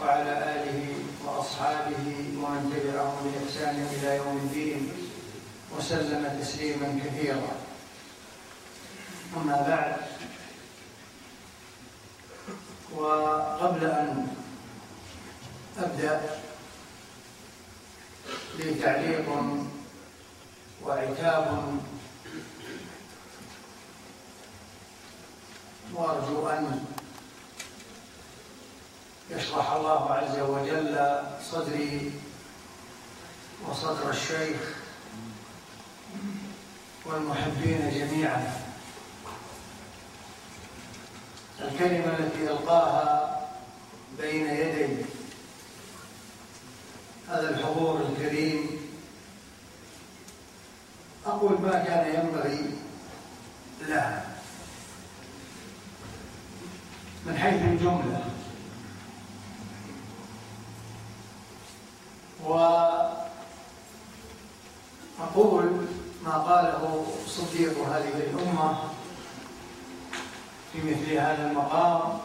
وعلى آله وأصحابه ومن تبعهم بإحسان إلى يوم الدين وسلم تسليما كثيرا. أما بعد وقبل أن أبدأ لي تعليق وعتاب وأرجو أن يشرح الله عز وجل صدري وصدر الشيخ والمحبين جميعا. الكلمة التي ألقاها بين يدي هذا الحضور الكريم. أقول ما كان ينبغي لها من حيث الجملة. وأقول ما قاله صديق هذه الأمة في مثل هذا المقام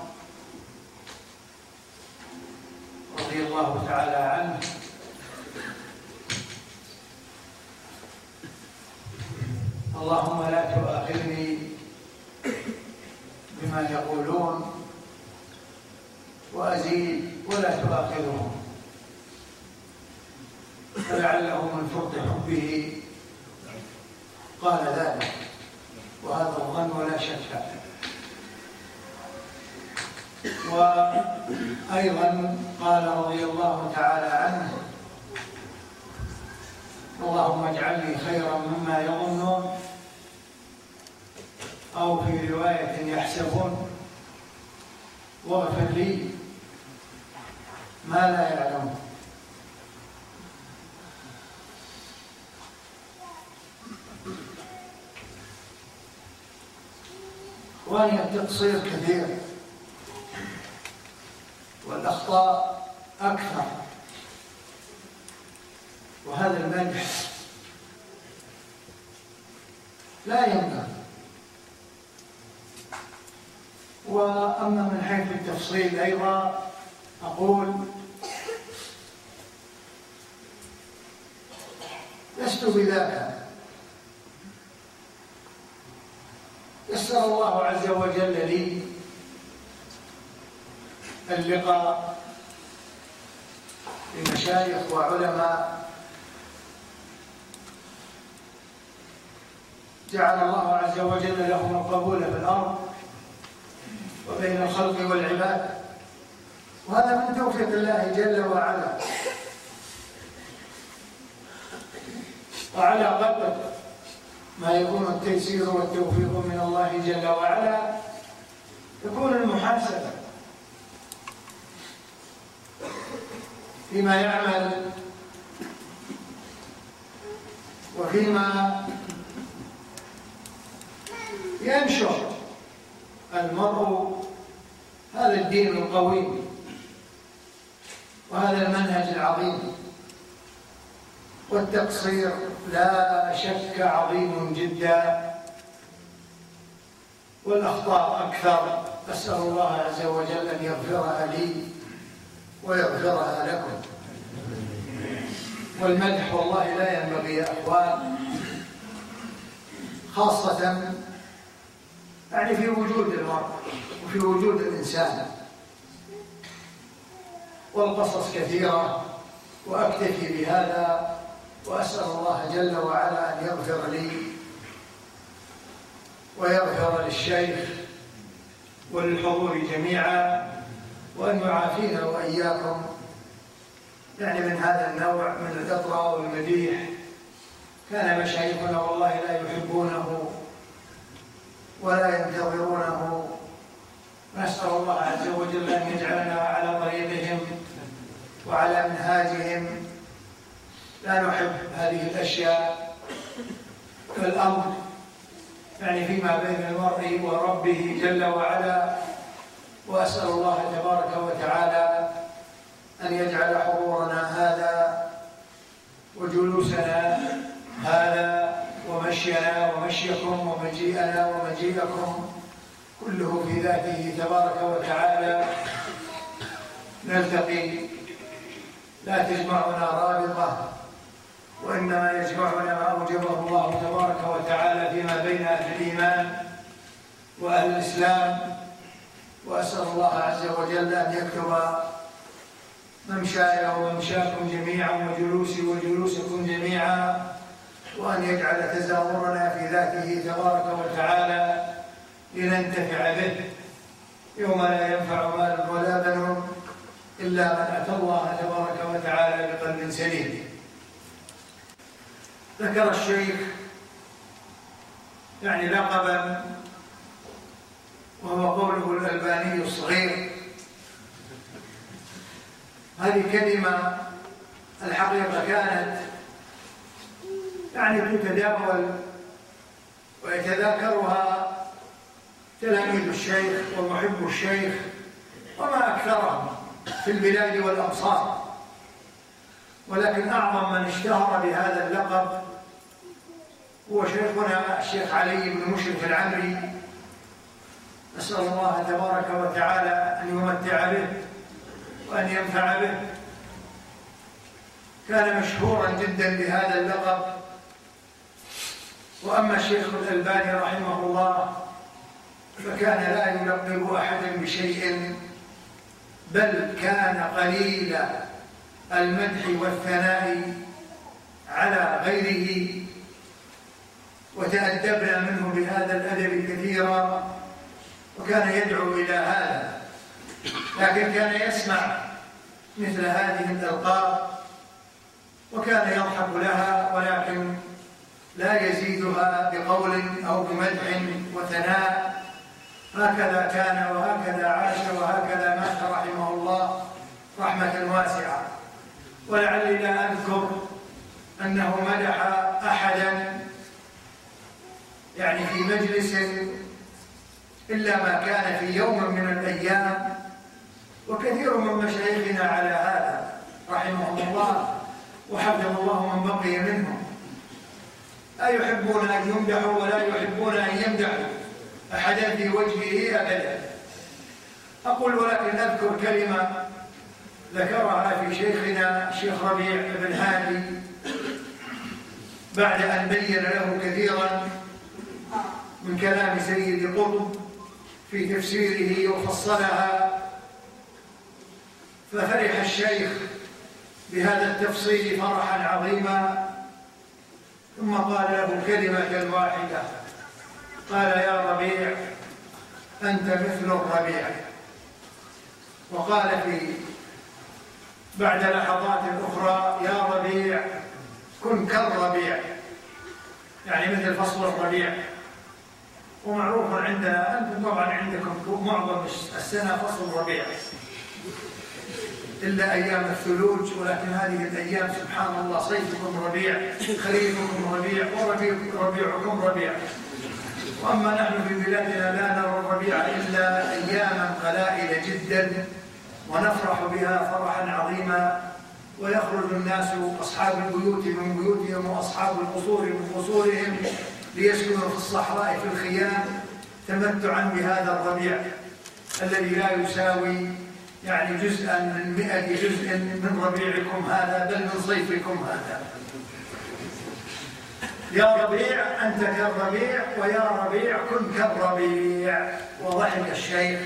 رضي الله تعالى عنه. اللهم لا تؤاخذني بما يقولون وأزيد ولا تؤاخذهم. فلعله من فرط حبه قال ذلك. وهذا الظن ولا شك. وأيضا قال رضي الله تعالى عنه اللهم اجعلني خيرا مما يظنون أو في رواية يحسبون. واغفر لي ما لا يعلمون. وهي التقصير كثير والأخطاء أكثر. وهذا المدح لا ينبغي وأما من حيث التفصيل أيضا أقول لست بذاك. يسر الله عز وجل لي اللقاء بمشايخ وعلماء. جعل الله عز وجل لهم القبول في الأرض وبين الخلق والعباد وهذا من توفيق الله جل وعلا. وعلى قدر ما يكون التيسير والتوفيق من الله جل وعلا يكون المحاسبة. فيما يعمل وفيما ينشر المرء هذا الدين القويم وهذا المنهج العظيم. والتقصير لا شك عظيم جدا. والأخطاء أكثر. أسأل الله عز وجل أن يغفرها لي ويغفرها لكم. والمدح والله لا ينبغي يا أخوان. خاصة يعني في وجود المرء وفي وجود الإنسان. والقصص كثيرة وأكتفي بهذا. وأسأل الله جل وعلا أن يغفر لي ويغفر للشيخ وللحضور جميعا وأن يعافينا وإياكم. يعني من هذا النوع من الإطراء والمديح كان مشايخنا والله لا يحبونه ولا ينتظرونه. نسأل الله عز وجل أن يجعلنا على طريقهم وعلى منهاجهم لا نحب هذه الأشياء كالأمر يعني فيما بين المرء وربه جل وعلا وأسأل الله تبارك وتعالى أن يجعل حضورنا هذا وجلوسنا هذا ومشينا ومشيكم ومجيئنا ومجيئكم كله في ذاته تبارك وتعالى. نلتقي. لا تجمعنا رابطة. وإنما يجمعنا ما أوجبه الله تبارك وتعالى فيما بين أهل الإيمان وأهل الإسلام وأسأل الله عز وجل أن يكتب ممشاي وممشاكم جميعا وجلوسي وجلوسكم جميعا وأن يجعل تزاورنا في ذاته تبارك وتعالى لننتفع به. يوم لا ينفع مال ولا بنون إلا من أتى الله تبارك وتعالى بقلب سليم. ذكر الشيخ يعني لقبا وهو قوله الألباني الصغير. هذه كلمة الحقيقة كانت يعني تتداول ويتذاكرها تلاميذ الشيخ ومحب الشيخ وما أكثرهم في البلاد والأمصار. ولكن أعظم من اشتهر بهذا اللقب هو شيخنا الشيخ علي بن مشرف العمري. نسأل الله تبارك وتعالى أن يمتع به وأن ينفع به. كان مشهورا جدا بهذا اللقب. وأما الشيخ الألباني رحمه الله فكان لا يلقب أحدا بشيء بل كان قليل المدح والثناء على غيره. وتأدبنا منه بهذا الأدب كثيرا وكان يدعو إلى هذا. لكن كان يسمع مثل هذه الألقاب وكان يضحك لها ولكن لا يزيدها بقول أو بمدح وثناء. هكذا كان وهكذا عاش وهكذا مات رحمه الله رحمة واسعة. ولعلي لا أذكر أنه مدح أحدا يعني في مجلس إلا ما كان في يوم من الأيام وكثير من مشايخنا على هذا رحمهم الله وحفظ الله من بقي منهم. لا يحبون أن يمدحوا ولا يحبون أن يمدحوا؟ أحدا في وجهه أبدا؟ أقول ولكن أذكر كلمة ذكرها في شيخنا الشيخ ربيع بن هادي بعد أن بين له كثيرا من كلام سيد قطب في تفسيره وفصلها ففرح الشيخ بهذا التفصيل فرحا عظيما ثم قال له كلمة واحدة قال يا ربيع أنت مثل الربيع. وقال في بعد لحظات أخرى يا ربيع كن كالربيع. يعني مثل فصل الربيع. ومعروف عندنا أنتم طبعا عندكم معظم السنة فصل الربيع. إلا أيام الثلوج ولكن هذه الأيام سبحان الله صيفكم ربيع خريفكم ربيع وربيعكم ربيع. وأما نحن في بلادنا لا نرى الربيع إلا أياما قلائل جدا ونفرح بها فرحا عظيما. ويخرج الناس أصحاب البيوت من بيوتهم وأصحاب القصور من قصورهم. ليسكنوا في الصحراء في الخيام تمتعا بهذا الربيع الذي لا يساوي يعني جزءا من مئة جزء من ربيعكم هذا بل من صيفكم هذا. يا ربيع أنت كالربيع ويا ربيع كن كالربيع. وضحك الشيخ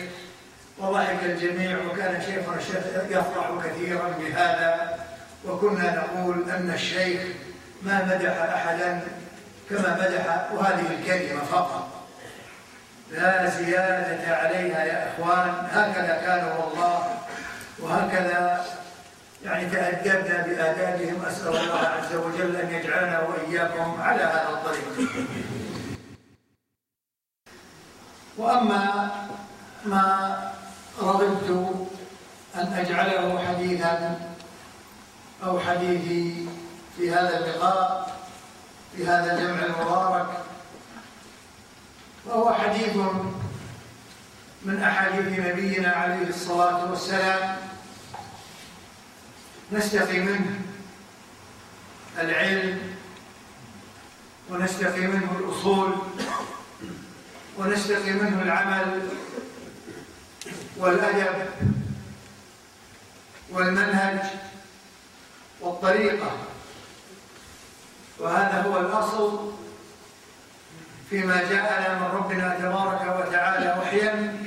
وضحك الجميع وكان شيخنا يفرح كثيرا بهذا. وكنا نقول أن الشيخ ما مدح أحدا كما مدح وهذه الكلمة فقط. لا زيادة عليها يا إخوان. هكذا كان والله وهكذا يعني تأدبنا بآدابهم. أسأل الله عز وجل أن يجعلنا وإياكم على هذا الطريق. وأما ما رغبت أن أجعله حديثا أو حديثي في هذا اللقاء في هذا الجمع المبارك وهو حديث من أحاديث نبينا عليه الصلاة والسلام. نستقي منه العلم ونستقي منه الأصول ونستقي منه العمل والأدب والمنهج والطريقة. وهذا هو الأصل فيما جاءنا من ربنا تبارك وتعالى وحيا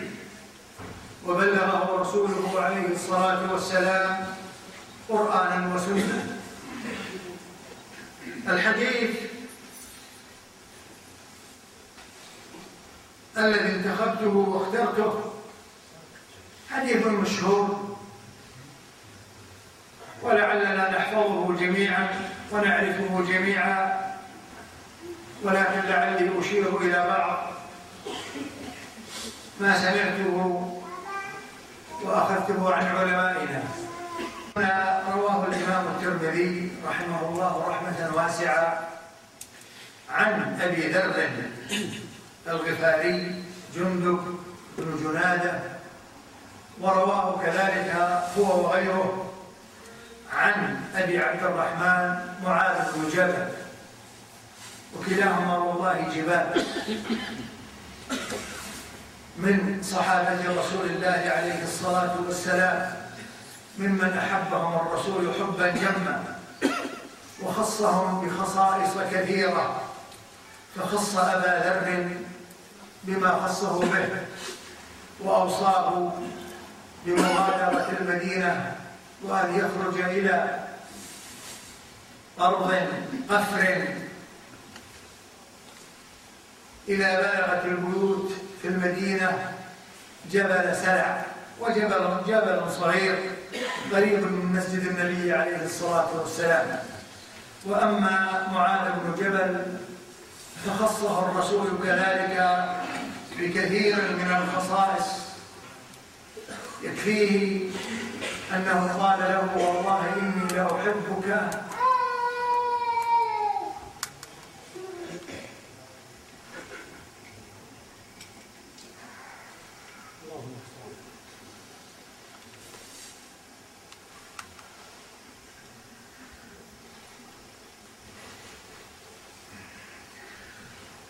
وبلغه رسوله عليه الصلاة والسلام قرآنا وسنة. الحديث الذي انتخبته واخترته حديث مشهور ولعلنا نحفظه جميعا. ونعرفه جميعا ولكن لعلي أشير إلى بعض. ما سمعته وأخذته عن علمائنا. هنا رواه الإمام الترمذي رحمه الله رحمة واسعة عن أبي ذر الغفاري جندب بن جنادة ورواه كذلك هو وغيره. عن أبي عبد الرحمن معاذ بن جبل وكلاهما والله جبال. من صحابة رسول الله عليه الصلاة والسلام ممن أحبهم الرسول حبا جما وخصهم بخصائص كثيرة. فخص أبا ذر بما خصه به وأوصاه بمغادرة المدينة وأن يخرج إلى أرض قفر إذا بلغت البيوت في المدينة. جبل سلع وجبل جبل صغير قريب من مسجد النبي عليه الصلاة والسلام. وأما معاذ بن جبل فخصه الرسول كذلك بكثير من الخصائص يكفيه أنه قال له والله إني لأحبك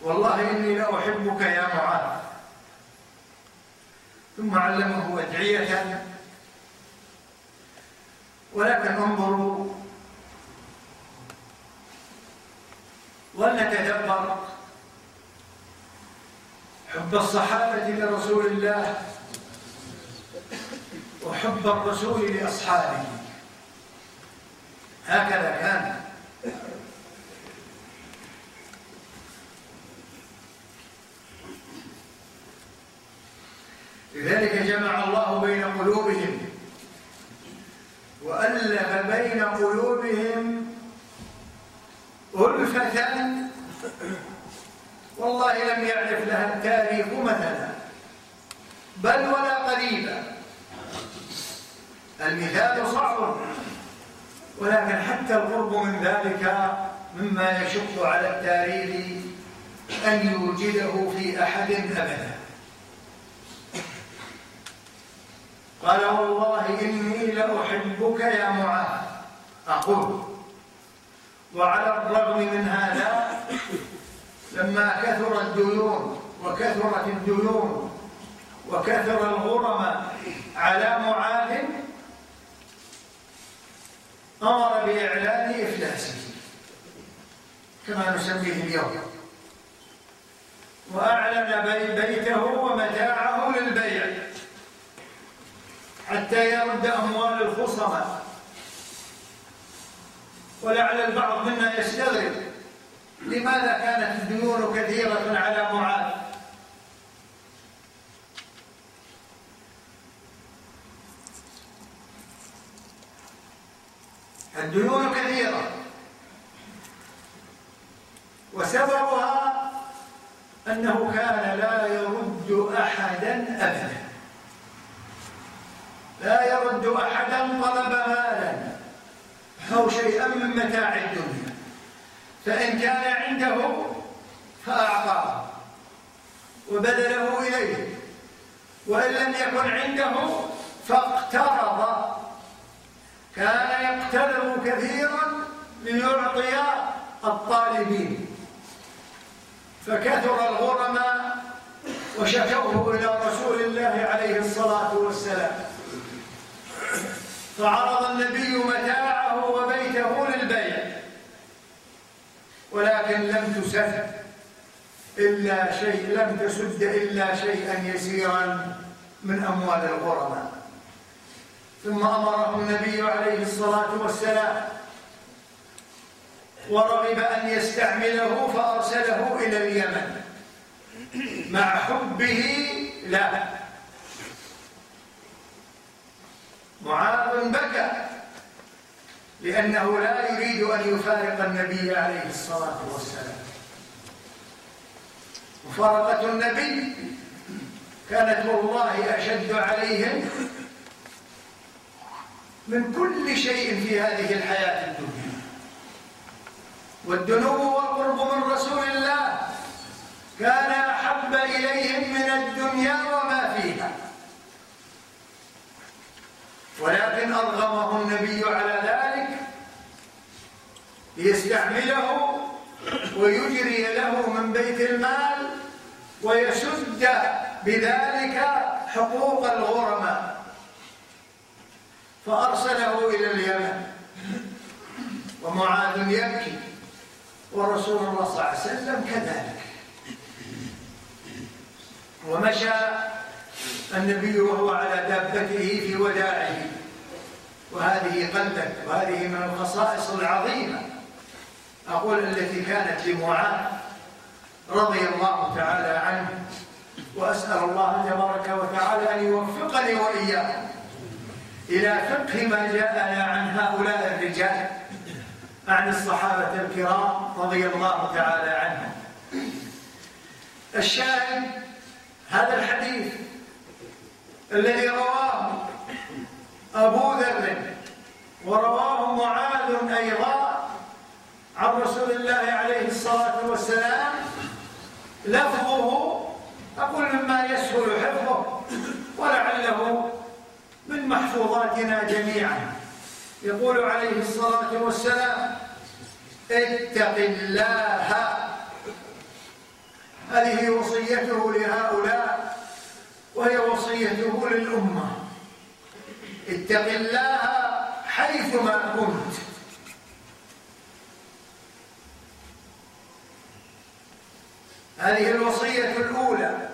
والله إني لأحبك يا معاذ ثم علمه أدعية ولكن انظروا ولنتدبر حب الصحابة لرسول الله وحب الرسول لأصحابه. هكذا كان. لذلك جمع الله بين قلوبهم وألف بين قلوبهم ألفة والله لم يعرف لها التاريخ مثلا بل ولا قريبا. المثال صعب ولكن حتى القرب من ذلك مما يشق على التاريخ أن يوجده في أحد أبدا. قال والله إني لأحبك يا معاذ. أقول وعلى الرغم من هذا لما كثر الديون وكثرت الديون وكثر الغرم على معاذ أمر بإعلان إفلاسه كما نسميه اليوم. وأعلن بيته ومتاعه للبيع. حتى يرد أموال الخصمة ولعل البعض منا يستغرب. لماذا كانت الديون كثيرة على معاذ؟ الديون كثيرة وسببها أنه كان لا يرد أحدا أبدا. لا يرد أحدا طلب مالا أو شيئا من متاع الدنيا. فإن كان عنده فأعطاه وبذله إليه. وإن لم يكن عنده فاقترض كان يقترض كثيرا ليعطي الطالبين. فكثر الغرماء وشكوه إلى رسول الله عليه الصلاة والسلام. فعرض النبي متاعه وبيته للبيع. ولكن لم تسد إلا شيء لم تسد إلا شيئا يسيرا من أموال الغرماء. ثم أمره النبي عليه الصلاة والسلام ورغب أن يستعمله فأرسله إلى اليمن. مع حبه له معاذ بكى لأنه لا يريد أن يفارق النبي عليه الصلاة والسلام. مفارقة النبي كانت والله أشد عليهم من كل شيء في هذه الحياة الدنيا. والدنو والقرب من رسول الله كان أحب إليهم من الدنيا وما فيها. ولكن أرغمه النبي على ذلك ليستعمله ويجري له من بيت المال ويسد بذلك حقوق الغرماء. فأرسله إلى اليمن. ومعاذ يبكي. ورسول الله صلى الله عليه وسلم كذلك. ومشى النبي وهو على دابته في وداعه وهذه قلبت وهذه من الخصائص العظيمة. أقول التي كانت لمعاذ رضي الله تعالى عنه. وأسأل الله تبارك وتعالى أن يوفقني وإياه إلى فقه ما جاءنا عن هؤلاء الرجال عن الصحابة الكرام رضي الله تعالى عنهم. الشاهد هذا الحديث الذي رواه أبو ذر ورواه معاذ أيضا عن رسول الله عليه الصلاة والسلام. لفظه أقول مما يسهل حفظه ولعله محفوظاتنا جميعا. يقول عليه الصلاة والسلام اتق الله. هذه وصيته لهؤلاء وهي وصيته للأمة. اتق الله حيثما كنت. هذه الوصية الأولى.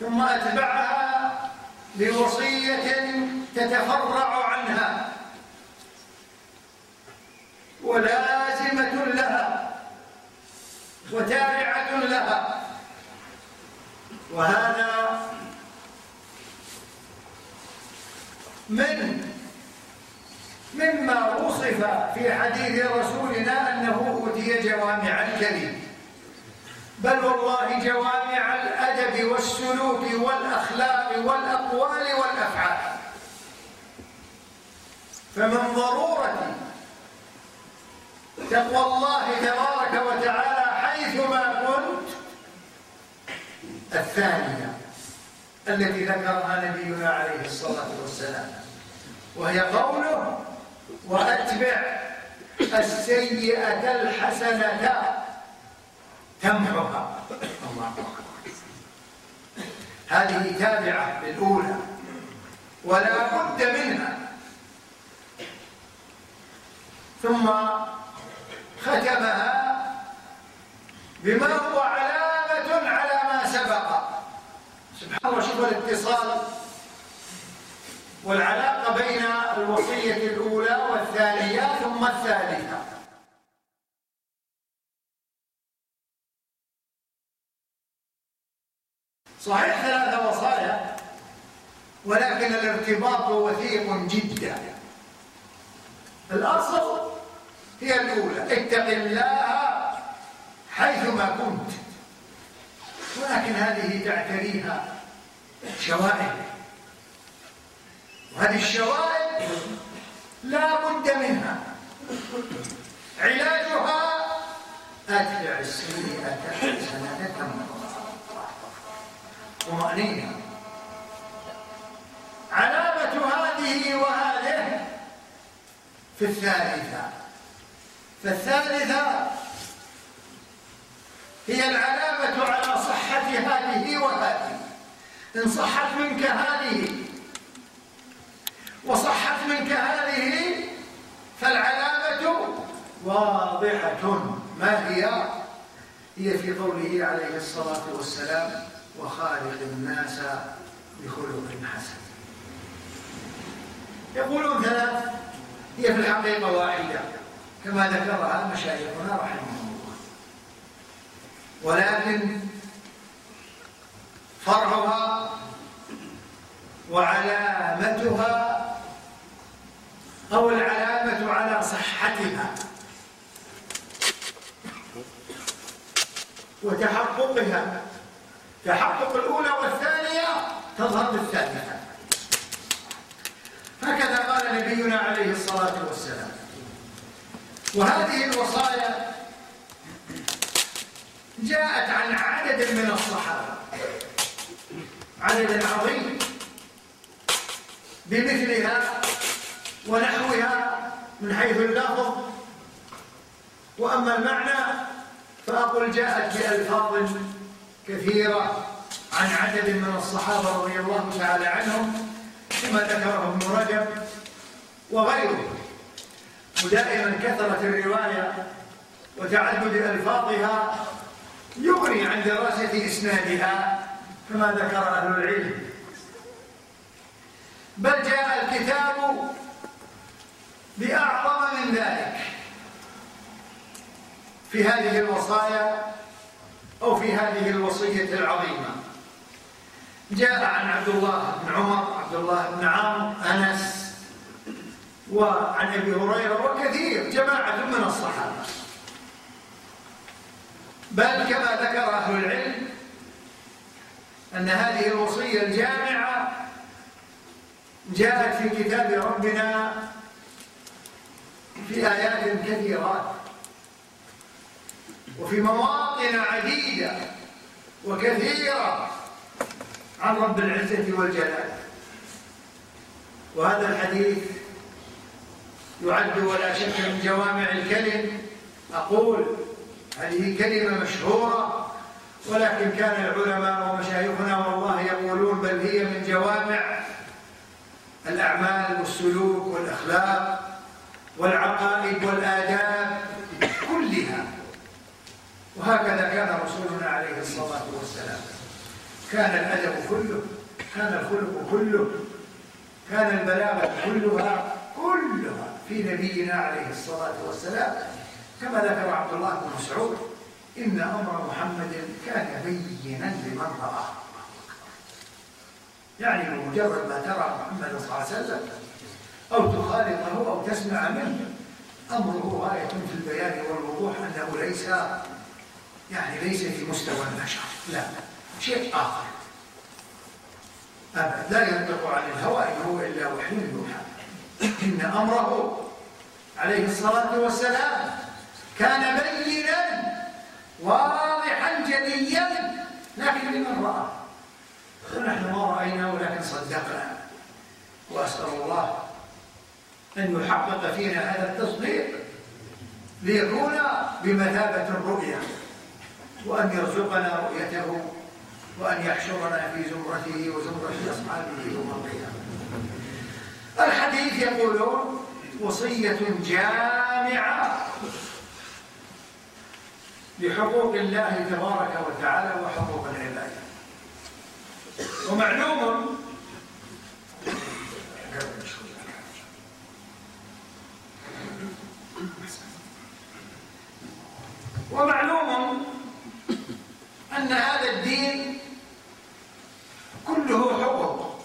ثم أتبعها بوصية تتفرع عنها. ولازمة لها. وتابعة لها. وهذا من مما وصف في حديث رسولنا أنه أوتي جوامع الكلم بل والله جوامع الأدب والسلوك والأخلاق والأقوال والأفعال. فمن ضرورة تقوى الله تبارك وتعالى حيثما كنت الثانية التي ذكرها نبينا عليه الصلاة والسلام وهي قوله وأتبع السيئة الحسنة تمحها. الله هذه تابعة للأولى ولا بد منها. ثم ختمها بما هو علامة على ما سبق. سبحان الله شوف الاتصال والعلاقة بين الوصية الأولى والثانية ثم الثالثة. صحيح ثلاثة وصايا ولكن الارتباط وثيق جدا. الأصل هي الأولى اتق الله حيثما كنت. ولكن هذه تعتريها شوائب. وهذه الشوائب لا بد منها. علاجها أتبع السيئة حسنة طمأنينة. علامة هذه وهذه في الثالثة. فالثالثة هي العلامة على صحة هذه وهذه. إن صحت منك هذه وصحت منك هذه فالعلامة واضحة. ما هي؟ هي في قوله عليه الصلاة والسلام وخالق الناس بخلق حسن. يقولون ثلاث. هي في الحقيقة واحدة. كما ذكرها مشايخنا رحمهم الله. ولكن فرعها وعلامتها أو العلامة على صحتها. وتحققها. تحقق الأولى والثانية تظهر بالثالثة. هكذا قال نبينا عليه الصلاة والسلام. وهذه الوصايا جاءت عن عدد من الصحابة. عدد عظيم. بمثلها ونحوها من حيث اللفظ. وأما المعنى فأقول جاءت بألفاظ كثيرة عن عدد من الصحابة رضي الله تعالى عنهم كما ذكره ابن رجب وغيره. ودائما كثرة الرواية وتعدد ألفاظها يغني عن دراسة إسنادها كما ذكر أهل العلم. بل جاء الكتاب بأعظم من ذلك في هذه الوصايا أو في هذه الوصية العظيمة. جاء عن عبد الله بن عمر عبد الله بن عمرو أنس وعن أبي هريرة وكثير جماعة من الصحابة. بل كما ذكر أهل العلم أن هذه الوصية الجامعة جاءت في كتاب ربنا في آيات كثيرات. وفي مواطن عديدة وكثيرة عن رب العزة والجلال. وهذا الحديث يعد ولا شك من جوامع الكلم. أقول هذه كلمة مشهورة ولكن كان العلماء ومشايخنا والله يقولون بل هي من جوامع الأعمال والسلوك والأخلاق والعقائد والآداب وهكذا كان رسولنا عليه الصلاة والسلام. كان الأدب كله كان الخلق كله كان البلاغة كلها كلها في نبينا عليه الصلاة والسلام. كما ذكر عبد الله بن مسعود إن أمر محمد كان بينا لمن رآه. يعني بمجرد ما ترى محمد صلى الله عليه وسلم أو تخالطه أو تسمع منه أمره غاية في البيان والوضوح أنه ليس يعني ليس في مستوى البشر. لا. شيء آخر. أبدا. لا ينطق عن الهوى إن هو إلا وحي يوحى. إن أمره عليه الصلاة والسلام كان بينا واضحا جليا لكن لمن رأى؟ ونحن ما رأينا ولكن صدقنا. وأسأل الله أن يحقق فينا هذا التصديق ليكون بمثابة الرؤيا وأن يرزقنا رؤيته وأن يحشرنا في زمرته وزمرة أصحابه يوم القيامة. الحديث يقول وصية جامعة لحقوق الله تبارك وتعالى وحقوق العباد. ومعلوم ومعلوم أن هذا الدين كله حقوق.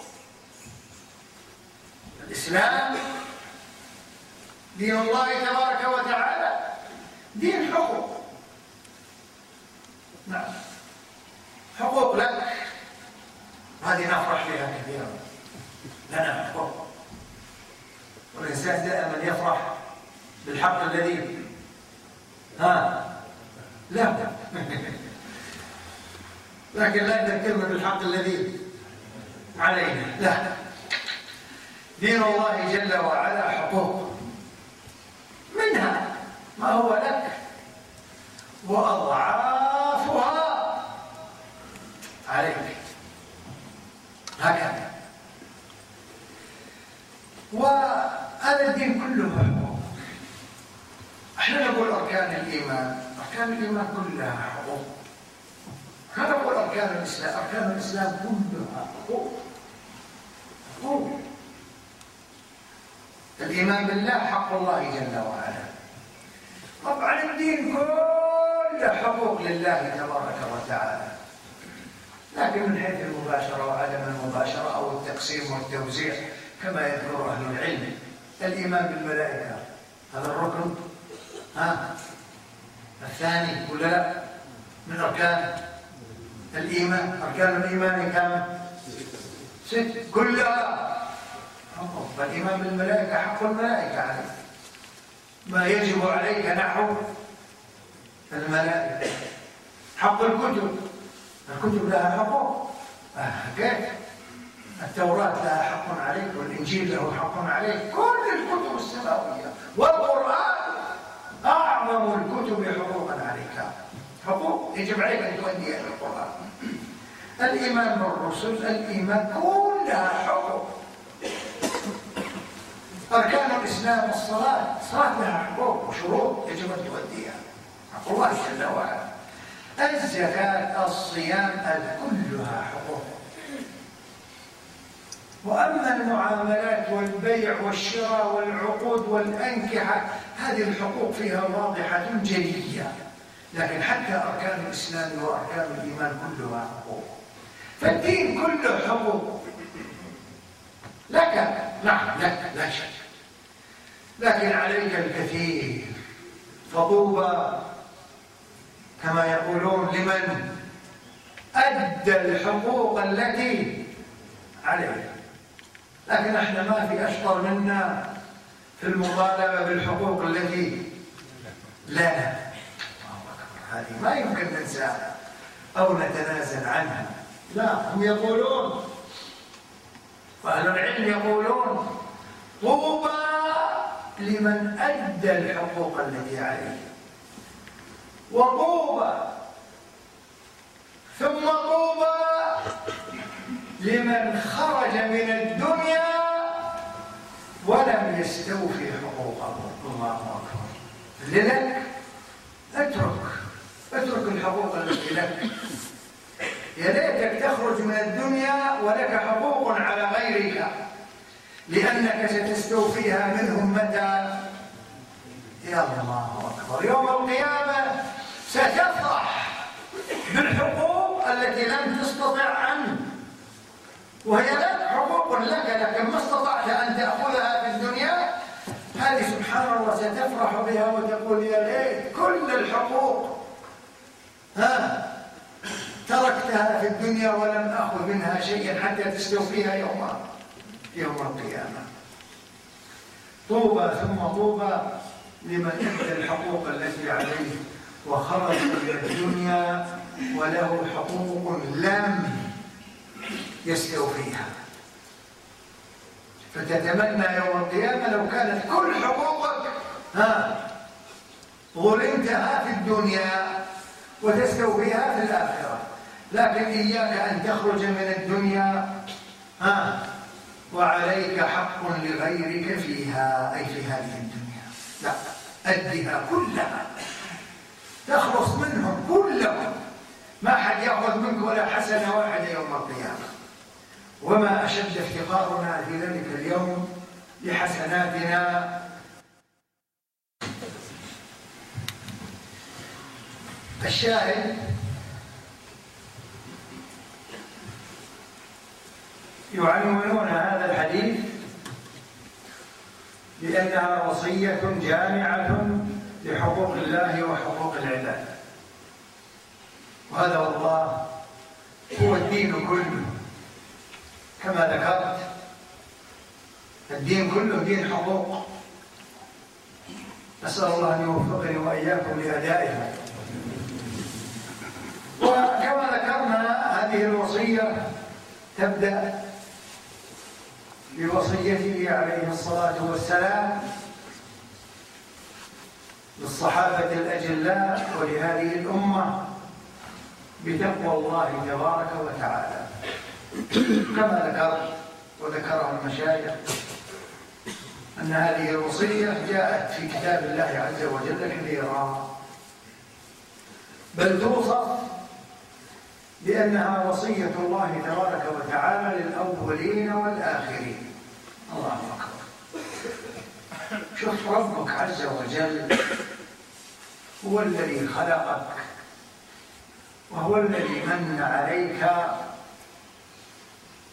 الإسلام دين الله تبارك وتعالى دين حقوق. نعم. حقوق لك هذه نفرح بها كثيرا. لنا حقوق. والإنسان دائما يفرح بالحق الذي ها لا. لكن لا يذكرنا بالحق الذي علينا. لا. دين الله جل وعلا حقوق. منها ما هو لك وأضعافها عليك. هكذا. وهذا الدين كله حقوق. إحنا نقول أركان الإيمان. أركان الإيمان كلها حقوق. ما نقول أركان الإسلام. أركان الإسلام كلها حقوق. حقوق. الإيمان بالله حق الله جل وعلا. طبعا الدين كله حقوق لله تبارك وتعالى. لكن من حيث المباشرة وعدم المباشرة أو التقسيم والتوزيع كما يذكر أهل العلم الإيمان بالملائكة. هذا الركن. ها؟ الثاني ولا لا؟ من أركان الإيمان أركان الإيمان كم ست كلها. فالإيمان بالملائكة حق الملائكة عليك. ما يجب عليك نحو الملائكة. حق الكتب. الكتب لها حقوق آه كيف؟ التوراة لها حق عليك والإنجيل له حق عليك. كل الكتب السماوية والقرآن أعظم الكتب حقوقا عليك. حقوق يجب عليك أن تؤديها إلى القرآن. الإيمان بالرسل الإيمان كلها حقوق. أركان الإسلام الصلاة الصلاة لها حقوق وشروط يجب أن تؤديها حق الله جل وعلا. الزكاة الصيام كلها حقوق. وأما المعاملات والبيع والشراء والعقود والأنكحة هذه الحقوق فيها واضحة جلية. لكن حتى أركان الإسلام وأركان الإيمان كلها حقوق. فالدين كله حقوق. لك نعم لك لا شك. لكن عليك الكثير. فطوبى كما يقولون لمن أدى الحقوق التي عليه. لكن إحنا ما في أشطر منا في المطالبة بالحقوق التي لنا هذه ما يمكن ننساها أو نتنازل عنها. لا هم يقولون. وأهل العلم يقولون طوبى لمن أدى الحقوق التي عليه. وطوبى ثم طوبى لمن خرج من الدنيا ولم يستوفي حقوقه. الله أكبر. لذلك اترك اترك الحقوق التي لك يا ليتك تخرج من الدنيا ولك حقوق على غيرك لأنك ستستوفيها منهم متى؟ يا الله أكبر. يوم القيامة ستفرح بالحقوق التي لم تستطع أن وهي لك حقوق لك لكن ما استطعت أن تأخذها في الدنيا؟ هذه سبحان الله ستفرح بها وتقول يا ليت كل الحقوق ها تركتها في الدنيا ولم أخذ منها شيئا حتى تستوفيها يوم يوم القيامة. طوبى ثم طوبى لمن أدى الحقوق التي عليه وخرج من الدنيا وله حقوق لم يستوفيها فتتمنى يوم القيامة لو كانت كل حقوقك ها غرمتها في الدنيا وتستوفيها في الآخرة. لكن إياك أن تخرج من الدنيا ها وعليك حق لغيرك فيها أي في هذه الدنيا. لا أدها كلها. تخلص منهم كلهم. ما حد يأخذ منك ولا حسنة واحدة يوم القيامة. وما أشد افتقارنا في ذلك اليوم لحسناتنا الشاهد يعنونون هذا الحديث لأنها وصية جامعة لحقوق الله وحقوق العباد. وهذا والله هو الدين كله. كما ذكرت الدين كله دين حقوق. أسأل الله أن يوفقني وإياكم لأدائها. وكما ذكرنا هذه الوصية تبدأ بوصيته عليه الصلاة والسلام للصحابة الأجلاء ولهذه الأمة بتقوى الله تبارك وتعالى. كما ذكرت وذكره المشايخ أن هذه الوصية جاءت في كتاب الله عز وجل كثيرا بل توصف بأنها وصية الله تبارك وتعالى للأولين والآخرين. الله أكبر. شوف ربك عز وجل هو الذي خلقك وهو الذي من عليك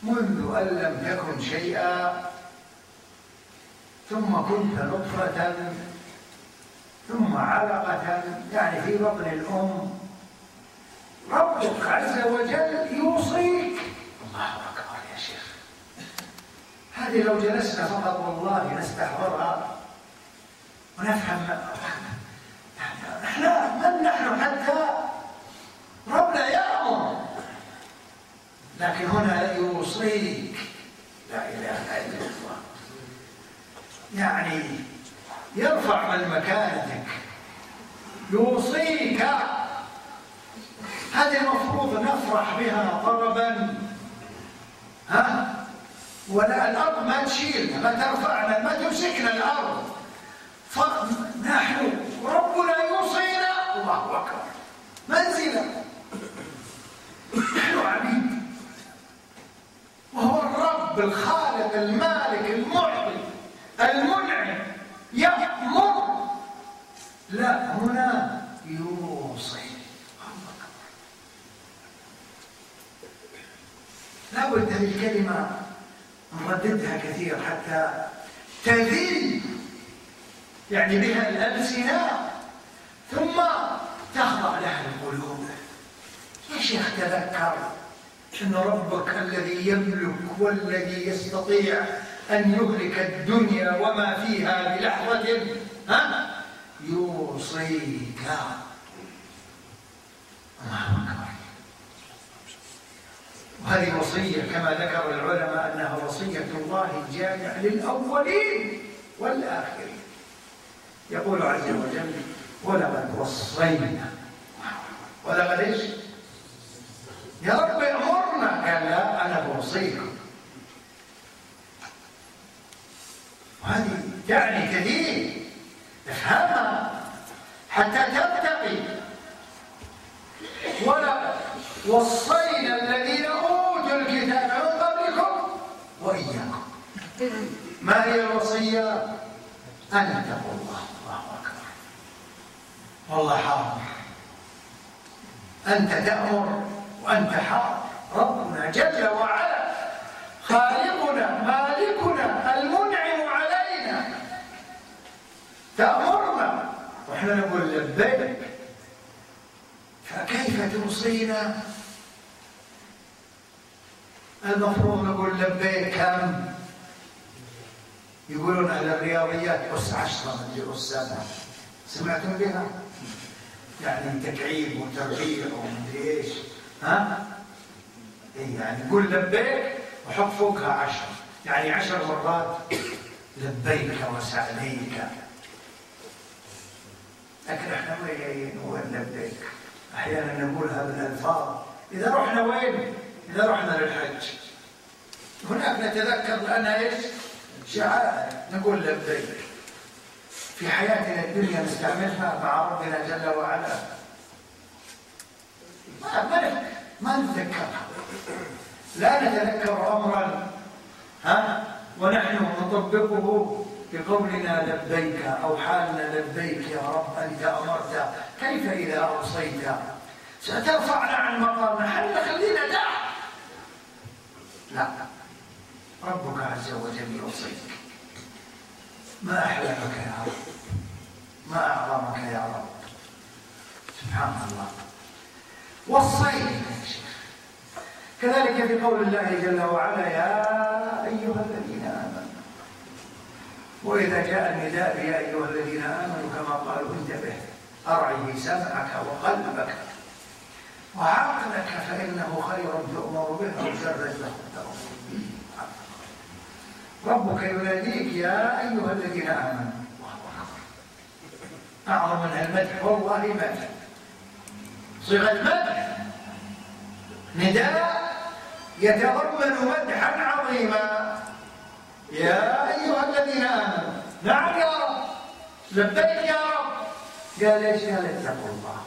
منذ أن لم تكن شيئا ثم كنت نطفة ثم علقة يعني في بطن الأم ربك عز وجل يوصيك. الله أكبر يا شيخ. هذه لو جلسنا فقط والله نستحضرها ونفهم إحنا من نحن حتى ربنا يأمر. لكن هنا يوصيك. لا إله إلا الله. يعني يرفع من مكانتك يوصيك. هذه المفروض نفرح بها طلبا ها؟ ولا الأرض ما تشيلنا ما ترفعنا ما تمسكنا الأرض. فنحن ربنا يوصينا. الله أكبر. منزلة. نحن عبيد. وهو الرب الخالق المالك المعطي المنعم يأمر. لا هنا يوصي لا بد هذه الكلمة نرددها كثير حتى تذل يعني بها الألسنة ثم تخضع لها القلوب. يا شيخ تذكر أن ربك الذي يملك والذي يستطيع أن يهلك الدنيا وما فيها بلحظة ها؟ يوصيك. الله أكبر. وهذه وصية كما ذكر العلماء أنها وصية الله الجامع للأولين والآخرين. يقول عز وجل ولقد وصينا. ولقد إيش؟ يا رب أمرنا قال لا أنا بوصيكم. وهذه تعني كثير. افهمها حتى ترتقي ولا وصينا ما هي الوصية؟ أن اتقوا الله الله أكبر. والله حاضر. أنت تأمر وأنت حاضر. ربنا جل وعلا خالقنا مالكنا المنعم علينا. تأمرنا. وإحنا نقول لبيك فكيف توصينا؟ المفروض نقول لبيك كم يقولون أهل الرياضيات أس عشرة من أس سبعة سمعتم بها؟ يعني تكعيب وتربيع ومدري إيش ها؟ إيه يعني قول لبيك وحط فوقها عشر يعني عشر مرات لبيك وسعديك لكن إحنا وين لبيك أحيانا نقولها بالالفاظ إذا رحنا وين؟ إذا رحنا للحج هناك نتذكر لانها إيش؟ شعائر. نقول لبيك في حياتنا الدنيا نستعملها مع ربنا جل وعلا. ما ما ما نتذكرها. لا نتذكر امرا. ها؟ ونحن نطبقه بقولنا لبيك أو حالنا لبيك يا رب أنت أمرت. كيف إذا أوصيت؟ سترفعنا عن مقامنا. هل خلينا تحت لا. ربك عز وجل يوصيك. ما أحلمك يا رب؟ ما أعظمك يا رب؟ سبحان الله. وصيت يا شيخ. كذلك في قول الله جل وعلا يا أيها الذين آمنوا وإذا جاء النداء يا أيها الذين آمنوا كما قالوا انتبه أرعه سمعك وقلبك وعقلك فإنه خير تؤمر به أو شر له ربك يناديك يا أيها الذين آمنوا. أعظم من المدح والله مدح صيغة المدح. نداء يتضمن مدحا عظيما. يا أيها الذين آمنوا. نعم يا رب. لبيك يا رب. قال إيش قال اتقوا الله.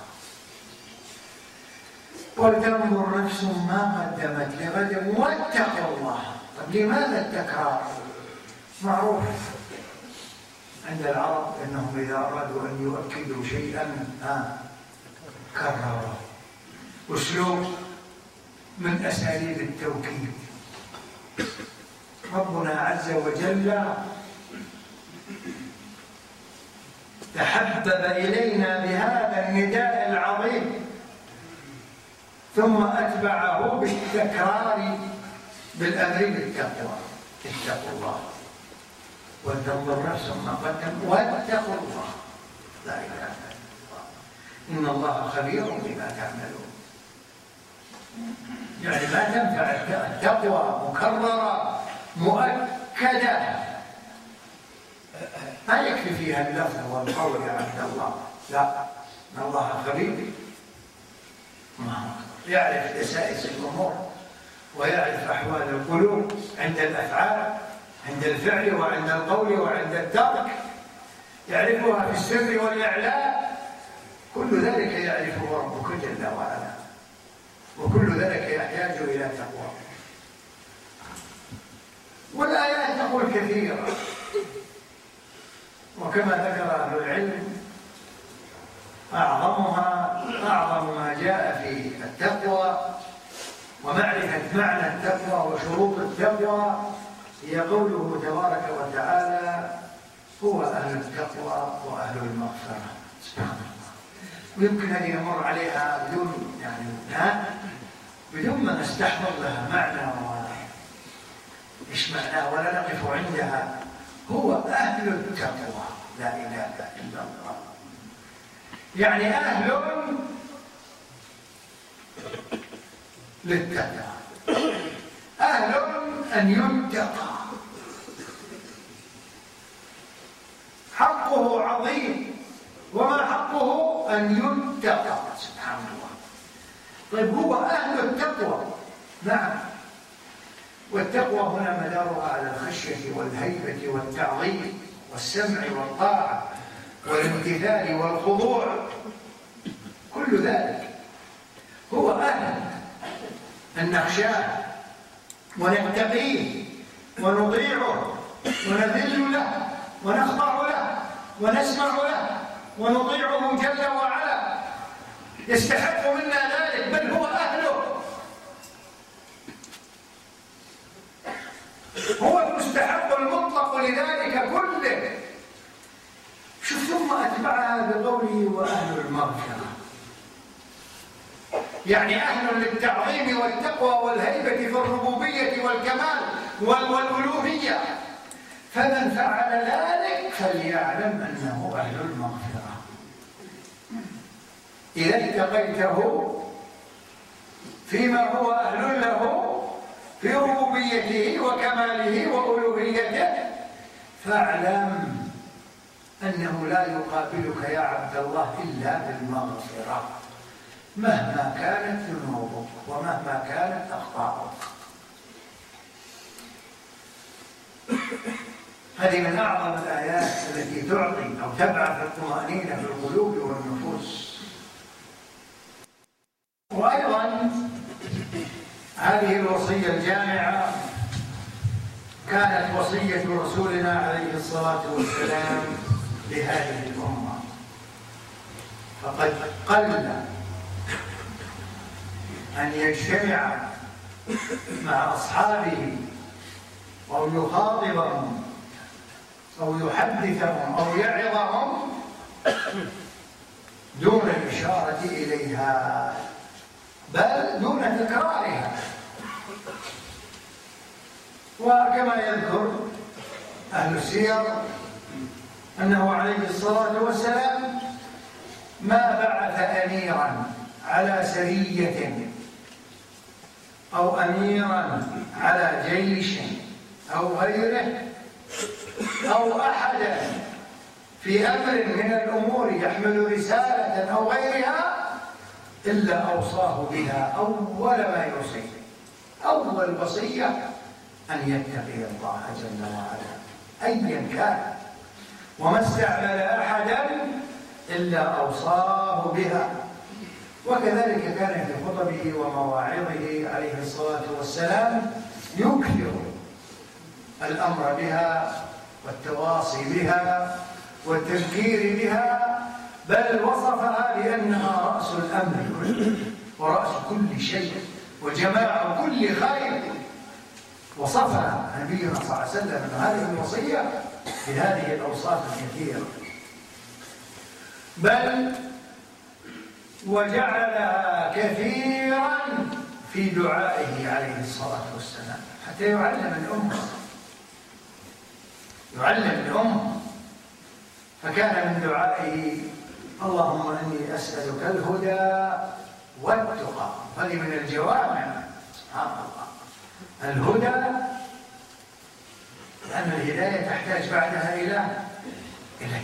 ولتنظر نفس ما قدمت لغد واتقوا الله. طيب لماذا التكرار؟ معروف عند العرب أنهم إذا أرادوا أن يؤكدوا شيئا ها كرروا. أسلوب من أساليب التوكيد. ربنا عز وجل تحبب إلينا بهذا النداء العظيم ثم أتبعه بالتكرار بالأمر بالتقوى. اتقوا الله. ولتنظر نفس ما قدم واتقوا الله. لا إله إلا الله. إن الله خبير بما تعملون. يعني ما تنفع التقوى مكررة مؤكدة. ما يكفي فيها اللفظ والقول يا عبد الله. لا إن الله خبير. يعرف دسائس الأمور ويعرف أحوال القلوب عند الأفعال. عند الفعل وعند القول وعند الترك يعرفها في السر والإعلان. كل ذلك يعرفه ربك جل وعلا. وكل ذلك يحتاج إلى تقوى. والآيات تقول كثيرا وكما ذكر أهل العلم أعظمها أعظم ما جاء في التقوى ومعرفة معنى التقوى وشروط التقوى هي قوله تبارك وتعالى هو أهل التقوى وأهل المغفرة. سبحان الله. ويمكن أن يمر عليها بدون يعني بدون ما نستحضر لها معنى إيش معناه ولا نقف عندها. هو أهل التقوى. لا إله إلا الله. يعني أهل للتقوى. أهل أن يتقى حقه عظيم وما حقه أن يتقى. سبحان الله. طيب هو أهل التقوى. نعم. والتقوى هنا مدارها على الخشية والهيبة والتعظيم والسمع والطاعة والامتثال والخضوع. كل ذلك هو أهل أن نخشاه ونتقيه ونطيعه ونذل له ونخضع له. ونسمع له ونطيعه جل وعلا. يستحق منا ذلك بل هو أهله. هو المستحق المطلق لذلك كله. شوف ثم أتبعها بقوله وأهل المغفرة. يعني أهل للتعظيم والتقوى والهيبة في الربوبية والكمال والألوهية. فمن فعل ذلك فليعلم أنه أهل المغفرة. إذا اتقيته فيما هو أهل له في ربوبيته وكماله وألوهيته فاعلم أنه لا يقابلك يا عبد الله إلا بالمغفرة مهما كانت ذنوبك ومهما كانت أخطاؤك. هذه من أعظم الآيات التي تعطي أو تبعث الطمأنينة في القلوب والنفوس. وأيضا هذه الوصية الجامعة كانت وصية رسولنا عليه الصلاة والسلام لهذه الأمة. فقد قل أن يجتمع مع أصحابه أو يخاطبهم أو يحدثهم أو يعظهم دون الإشارة إليها بل دون تكرارها. وكما يذكر أهل السير أنه عليه الصلاة والسلام ما بعث أميرا على سرية أو أميرا على جيش أو غيره أو أحدا في أمر من الأمور يحمل رسالة أو غيرها إلا أوصاه بها أول ما يوصي أول وصية أن يتقي الله جل وعلا أيا كان. وما استعمل أحدا إلا أوصاه بها. وكذلك كان في خطبه ومواعظه عليه الصلاة والسلام يكثر الأمر بها والتواصي بها والتذكير بها بل وصفها بأنها رأس الأمر ورأس كل شيء وجماع كل خير. وصفها نبينا صلى الله عليه وسلم هذه الوصية بهذه الأوصاف الكثيرة. بل وجعلها كثيرا في دعائه عليه الصلاة والسلام حتى يعلم الأمة. يعلم الأمة فكان من دعائه اللهم إني أسألك الهدى والتقى. هذه من الجوامع؟ سبحان الله. الهدى لأن الهداية تحتاج بعدها إلى إلى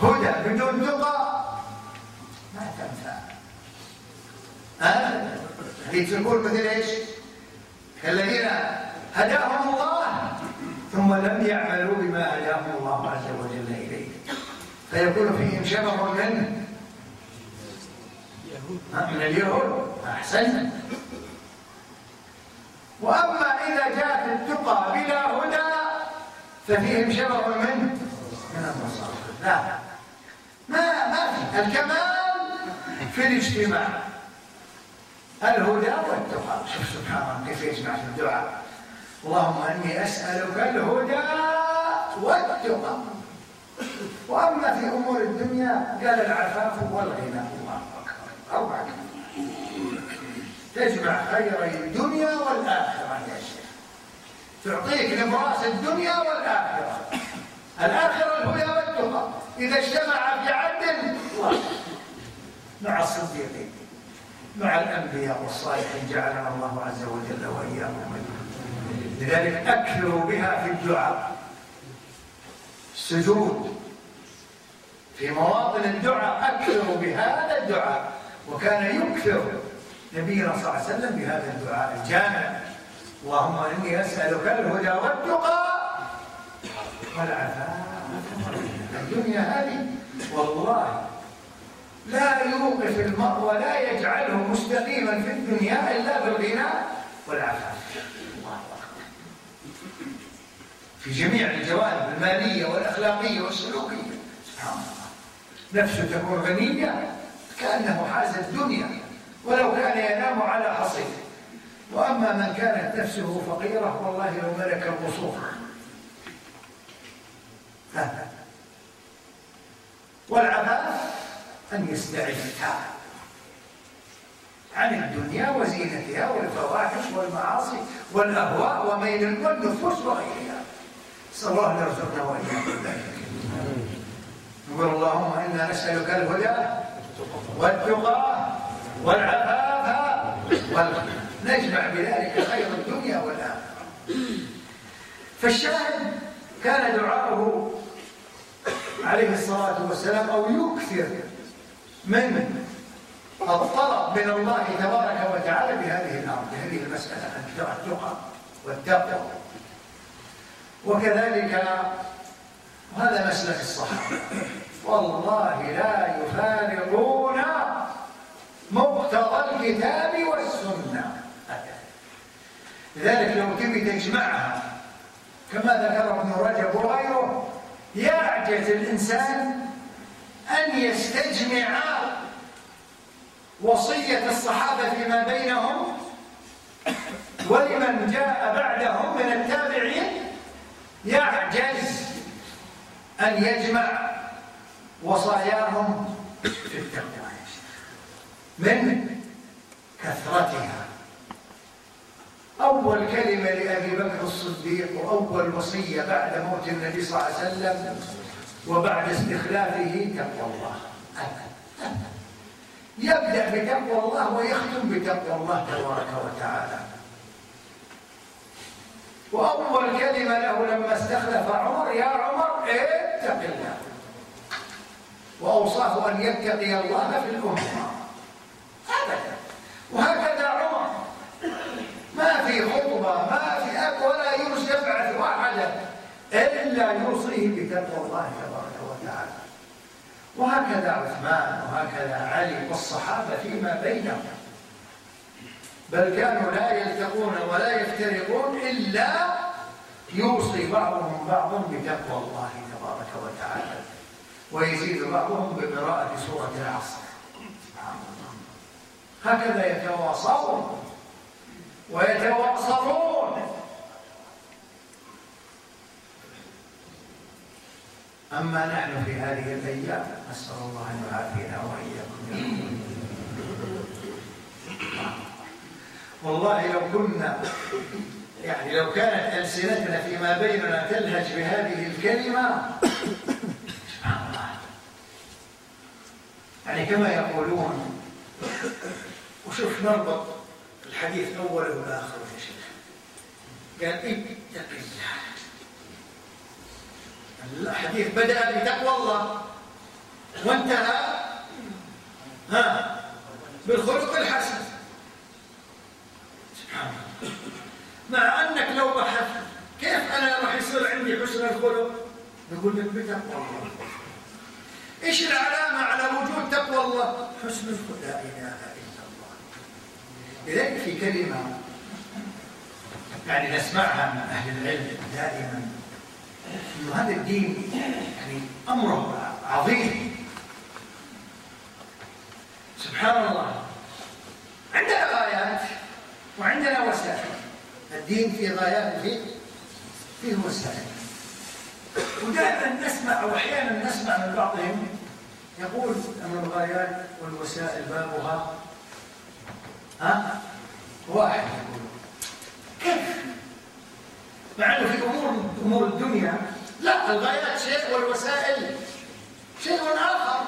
هدى بدون تقى ما تنفع. هذه تقول مثل إيش؟ كالذين هداهم الله. ثم لم يعملوا بما هداهم الله عز وجل إليه. فيكون فيهم شبه من من اليهود احسن وأما إذا جاءت التقى بلا هدى ففيهم شبه من من النصارى. لا. ما ما في. الكمال في الاجتماع. الهدى والتقى. شوف سبحان الله كيف يجمع في الدعاء. اللهم إني أسألك الهدى والتقى. وأما في أمور الدنيا قال العفاف والغنى. الله أكبر. أربع تجمع خيري الدنيا والآخرة يا شيخ. تعطيك نبراس الدنيا والآخرة. الآخرة الهدى والتقى. إذا اجتمع في الله. مع الصديقين مع الأنبياء والصالحين جعلنا الله عز وجل وإياهم لذلك أكثروا بها في الدعاء. السجود في مواطن الدعاء أكثروا بهذا الدعاء. وكان يكثر نبينا صلى الله عليه وسلم بهذا الدعاء الجامع. اللهم إني أسألك الهدى والتقى. والعفاف الدنيا هذه. والله لا يوقف المرء ولا يجعله مستقيما في الدنيا إلا بالغنى والعفاف الله أكبر في جميع الجوانب المالية والأخلاقية والسلوكية. سبحان الله. نفسه تكون غنية كأنه حاز الدنيا ولو كان ينام على حصير وأما من كانت نفسه فقيرة والله لو ملك القصور. والعفاف أن يستعف عن الدنيا وزينتها والفواحش والمعاصي والأهواء وميل والنفوس وغيرها. نسأل الله أن يرزقنا وإياكم ذلك نقول اللهم إنا نسألك الهدى والتقى والعفاف والغنى نجمع بذلك خير الدنيا والآخرة. فالشاهد كان دعاؤه عليه الصلاة والسلام أو يكثر من الطلب من الله تبارك وتعالى بهذه الأرض بهذه المسألة التقى والتقوى وكذلك هذا مسلك الصحابة. والله لا يفارقون مقتضى الكتاب والسنة. لذلك لو تبي تجمعها كما ذكر ابن رجب وغيره يعجز الإنسان أن يستجمع وصية الصحابة فيما بينهم ولمن جاء بعدهم من التابعين يعجز أن يجمع وصاياهم في التقوى من كثرتها. أول كلمة لأبي بكر الصديق وأول وصية بعد موت النبي صلى الله عليه وسلم وبعد استخلافه تقوى الله. يبدأ بتقوى الله ويختم بتقوى الله تبارك وتعالى. وأول كلمة له لما استخلف عمر يا عمر اتق الله. وأوصاه أن يتقي الله في الأمة. أبدا. وهكذا عمر. ما في خطبة ما في أب ولا يبعث أحدا إلا يوصيه بتقوى الله تبارك وتعالى. وهكذا عثمان وهكذا علي والصحابة فيما بينهم. بل كانوا لا يلتقون ولا يفترقون إلا يوصي بعضهم بعضا بتقوى الله تبارك وتعالى ويزيد بعضهم بقراءة سورة العصر. هكذا يتواصون ويتواصلون. أما نحن في هذه الأيام نسأل الله أن يعافينا وإياكم. والله لو كنا يعني لو كانت ألسنتنا فيما بيننا تلهج بهذه الكلمة سبحان الله. يعني كما يقولون وشوف نربط الحديث أوله وآخره يا شيخ. قال اتق الله. الحديث بدأ بتقوى الله. وانتهى ها بالخلق الحسن. مع أنك لو بحثت كيف أنا راح يصير عندي حسن الخلق؟ نقول لك بتقوى الله. إيش العلامة على وجود تقوى الله؟ حسن الخلق. لا إله إلا الله. لذلك في كلمة يعني نسمعها من أهل العلم دائما. أنه هذا الدين يعني أمره عظيم. سبحان الله. عندنا غايات وعندنا وسائل الدين فيه غايات وفيه فيه وسائل ودائما نسمع أو أحيانا نسمع من بعضهم يقول أن الغايات والوسائل بابها ها؟ واحد يقول. كيف؟ مع إنه في أمور أمور الدنيا لا الغايات شيء والوسائل شيء آخر.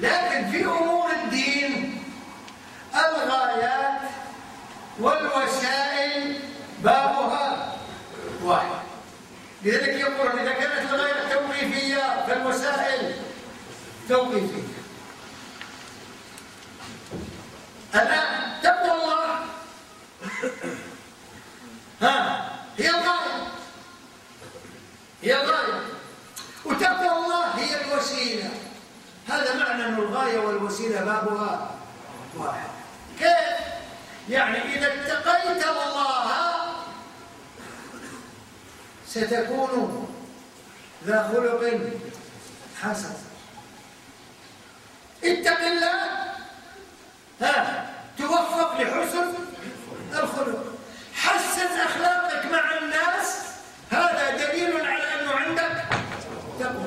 لكن في أمور الدين الغايات والوسائل بابها واحد. لذلك يقول إذا كانت الغاية توقيفية فالوسائل توقيفية. الآن تقوى الله. ها هي الغاية. هي الغاية. وتقوى الله هي الوسيلة. هذا معنى أن الغاية والوسيلة بابها واحد. كيف؟ يعني إذا اتقيت الله ستكون ذا خلق حسن. اتق الله. ها توفق لحسن الخلق. حسن أخلاقك مع الناس. هذا دليل على أنه عندك تقوى.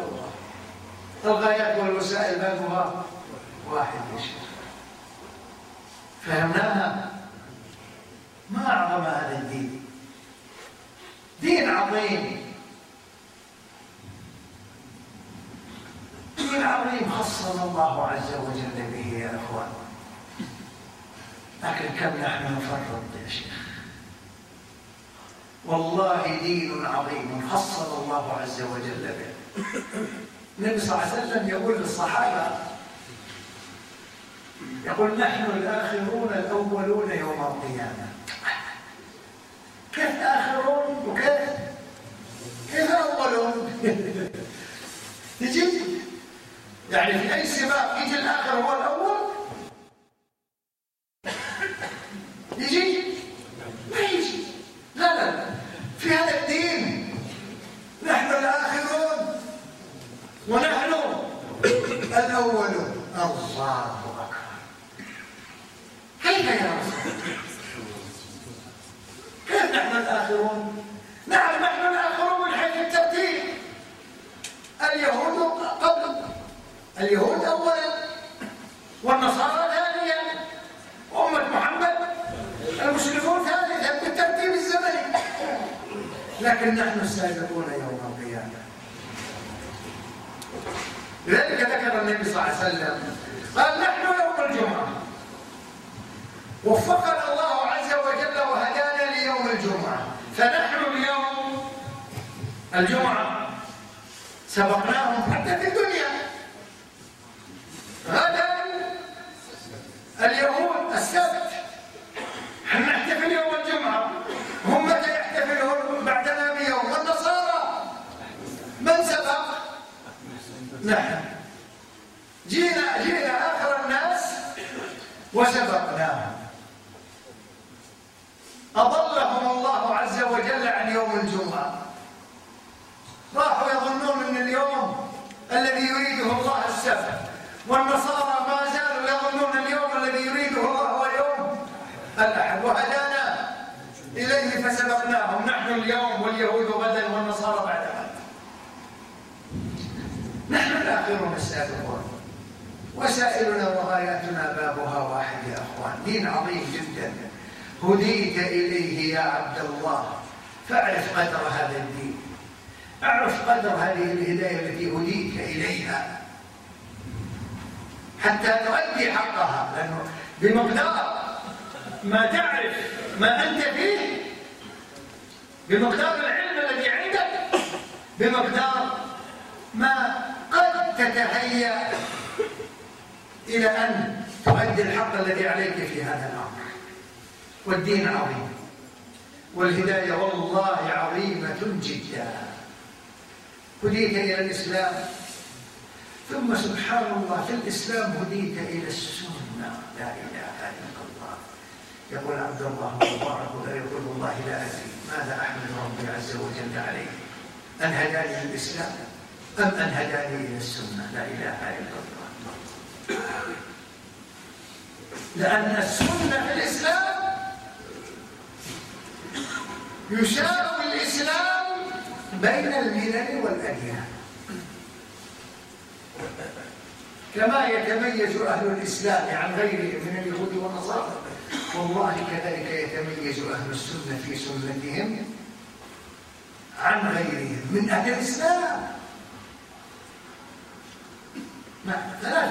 الله الغايات والوسائل بابها واحد. يا شيخ فهمناها. ما أعظم هذا الدين. دين عظيم. دين عظيم خصنا الله عز وجل به يا أخوان. لكن كم نحن نفرط يا شيخ؟ والله دين عظيم خصنا الله عز وجل به. النبي صلى الله عليه وسلم يقول للصحابة يقول نحن الآخرون الأولون يوم القيامة. كيف آخرون وكيف؟ كيف أولون تجي؟ يعني في أي سباق يجي الآخر هو الأول؟ يجي؟ ما يجي. لا لا. في هذا الدين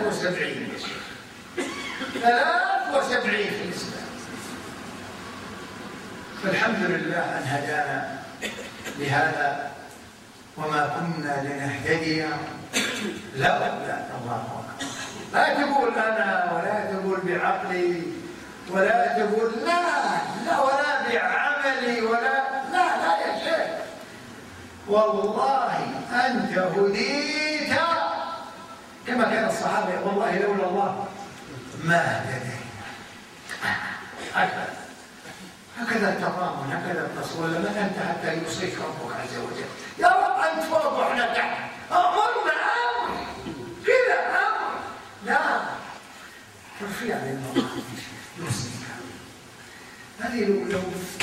73 يا شيخ 73 في الإسلام فالحمد لله أن هدانا لهذا وما كنا لنهتدي. لا لا الله أكبر. لا تقول أنا ولا تقول بعقلي ولا تقول لا لا ولا بعملي ولا لا لا يا شيخ. والله أنت هديت كما كان الصحابة والله لولا الله. ما اهتدينا هكذا. هكذا التضامن هكذا التصوير. لما انت حتى يوصيك ربك عز وجل. يا رب أنت فوق وإحنا تحت. امرنا أمر. كذا أمر. لا. ترفيع لله يوصيك. هذه لو لو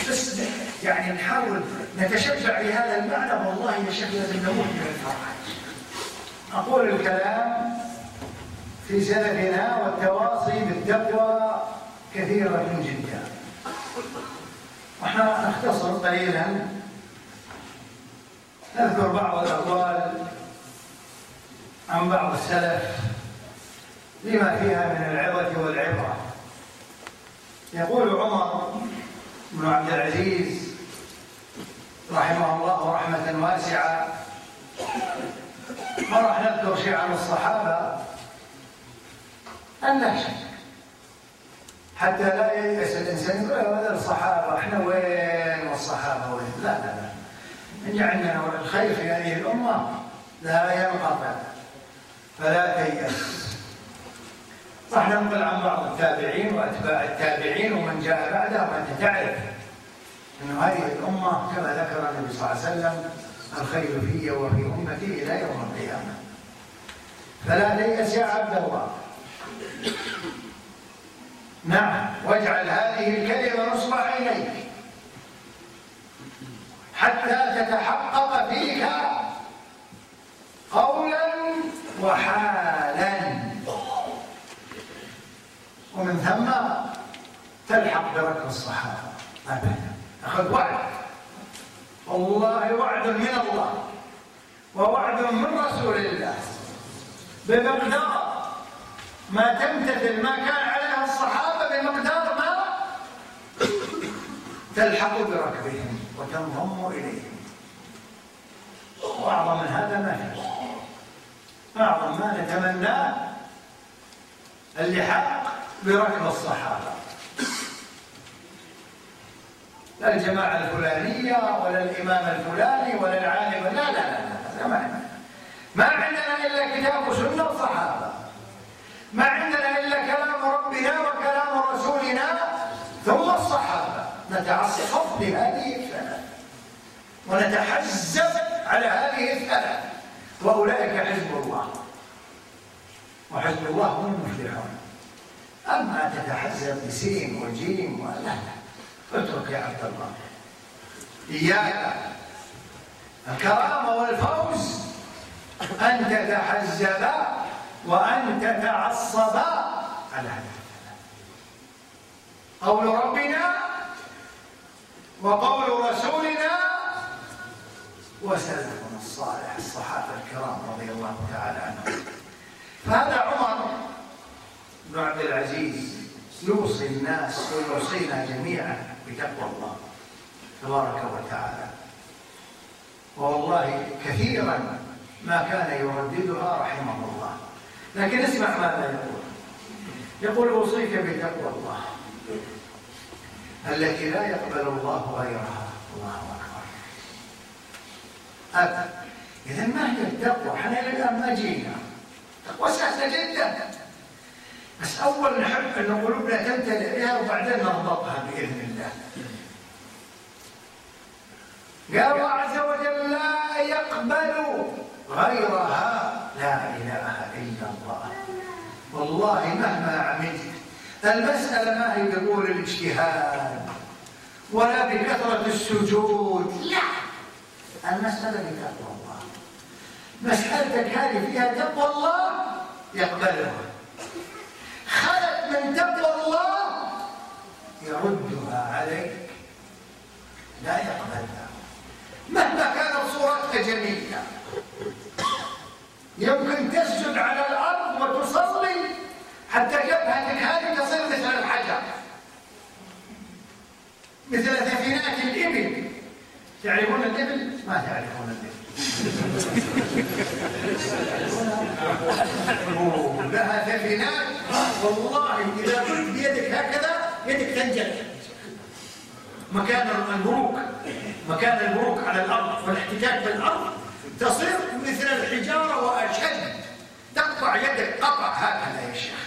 بس يعني نحاول نتشبع بهذا المعنى والله يا شيخ من الفرح أقول الكلام في سلفنا والتواصي بالتقوى كثيرة جدا. وإحنا نختصر قليلا. نذكر بعض الأقوال عن بعض السلف لما فيها من العظة والعبرة. يقول عمر بن عبد العزيز رحمه الله رحمة واسعة ما راح نذكر شيء عن الصحابة أن لا حتى لا ييأس الإنسان يقول هذا الصحابة إحنا وين؟ والصحابة وين؟ لا لا لا. عندنا الخير في هذه الأمة لا ينقطع. فلا تيأس. راح ننقل عن بعض التابعين وأتباع التابعين ومن جاء بعدهم أنت تعرف أن هذه الأمة كما ذكر النبي صلى الله عليه وسلم الخير في وفي أمتي إلى يوم القيامة. فلا تيأس يا عبد الله. نعم واجعل هذه الكلمة نصب عينيك. حتى تتحقق فيك قولا وحالا. ومن ثم تلحق بركب الصحابة أبدا. أخذ وعد والله ووعد من رسول الله. بمقدار ما تمتثل ما كان عليها الصحابة بمقدار ما تلحق بركبهم وتنضم إليهم. وأعظم من هذا ما في أعظم ما نتمناه اللحاق بركب الصحابة. لا الجماعة الفلانية ولا الإمام الفلاني ولا العالم. لا لا لا لا ما ما عندنا إلا كتاب وسنة وصحابة. ما عندنا إلا كلام ربنا وكلام رسولنا ثم الصحابة. نتعصب لهذه الثلاث. ونتحزب على هذه الثلاث. وأولئك حزب الله. وحزب الله هم المفلحون. أما تتحزب بسين وجيم ولا لا. اترك يا عبد الله. إياك. الكرامة والفوز. أن تتحزب وأن تتعصب على هذا قول ربنا وقول رسولنا وسلفنا الصالح الصحابة الكرام رضي الله تعالى عنهم. فهذا عمر بن عبد العزيز يوصي الناس ويوصينا جميعا. بتقوى الله تبارك وتعالى. والله كثيرا ما كان يرددها رحمه الله. لكن اسمع ماذا يقول. يقول أوصيك بتقوى الله التي لا يقبل الله غيرها. الله أكبر. اذا ما هي التقوى؟ إحنا إلى الآن ما جينا. تقوى سهلة جدا. بس أول نحب أن قلوبنا تمتلئ بها وبعدين نضبطها بإذن الله. قال الله عز وجل لا يقبل غيرها. لا إله إلا الله. والله مهما عملت المسألة ما هي بقول الاجتهاد ولا بكثرة السجود. لا المسألة بتقوى الله. مسألتك هذه فيها تقوى الله يقبلها. خلت من تقوى الله يردها عليك. لا يقبلها. مهما كانت صورتها جميلة يمكن تسجد على الأرض وتصلي حتى جبهتك هذه تصير مثل الحجر. مثل ثفينات الإبل. تعرفون الإبل؟ ما تعرفون الإبل. لها ثفينات والله إذا كنت بيدك هكذا يدك تنجل مكان البروك مكان البروك على الأرض والاحتكاك بالأرض تصير مثل الحجارة وأشد. تقطع يدك قطع. هكذا يا شيخ.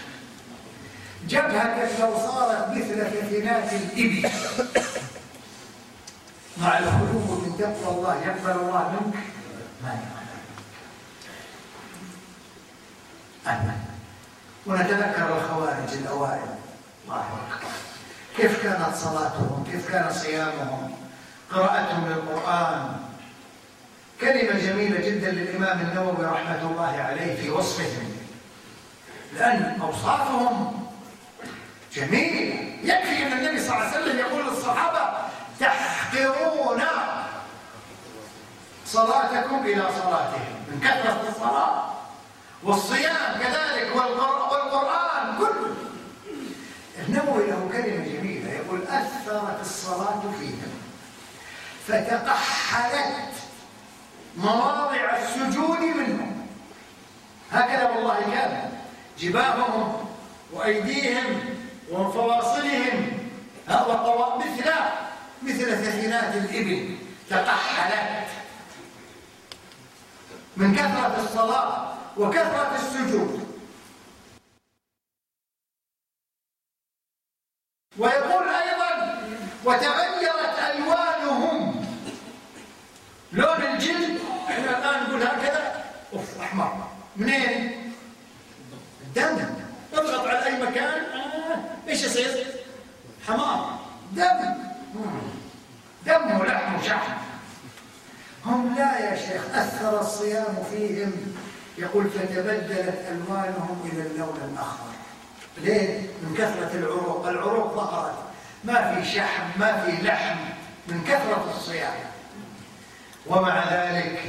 جبهتك لو صارت مثل ثفينات الإبل. مع الخلوف من تقوى الله يقبل الله منك ما يقبل أهلا. ونتذكر الخوارج الأوائل. الله أكبر كيف كانت صلاتهم؟ كيف كان صيامهم؟ قراءتهم للقرآن. كلمة جميلة جدا للإمام النووي رحمة الله عليه في وصفهم. لأن أوصافهم جميلة. يكفي أن النبي صلى الله عليه وسلم يقول للصحابة تحقرون صلاتكم إلى صلاتهم. من كثرة الصلاة. والصيام كذلك والقرآن النووي له كلمة جميلة يقول أثرت الصلاة فيهم فتقحلت مواضع السجود منهم. هكذا والله كان. جباههم وأيديهم وفواصلهم مثل مثل ثخينات الإبل. تقحلت. من كثرة الصلاة وكثرة السجود. ويقول أيضا وتغيرت ألوانهم. لون الجلد إحنا الآن نقول هكذا. أوف أحمر. منين؟ الدم اضغط على أي مكان؟ آه. إيش يصير؟ حمار. دم. دم ولحم وشحم. هم لا يا شيخ أثر الصيام فيهم. يقول فتبدلت ألوانهم إلى اللون الأخضر. ليه؟ من كثرة العروق. العروق ظهرت ما في شحم ما في لحم من كثرة الصيام. ومع ذلك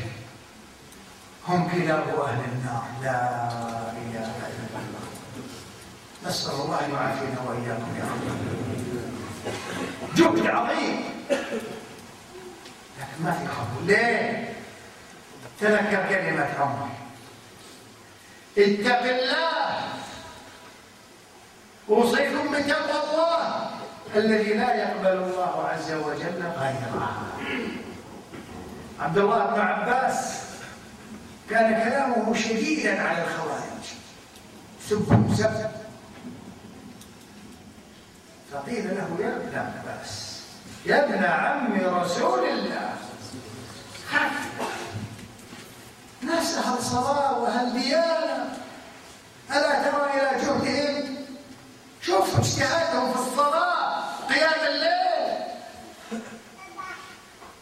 هم كلاب أهل النار. لا إله إلا الله. نسأل الله أن يعافينا وإياكم يا رب. جهد عظيم. لكن ما في قبول. ليه؟ تذكر كلمة عمر. اتق الله. أوصيكم بتقوى الله الذي لا يقبل الله عز وجل غيره عبد الله بن عباس كان كلامه شديدا على الخوارج. سب سب فقيل له يا ابن عباس يا ابن عم رسول الله ناس أهل صلاة وأهل ديانة ألا ترى إلى جهدهم؟ شوف اجتهادهم في الصلاة قيام الليل.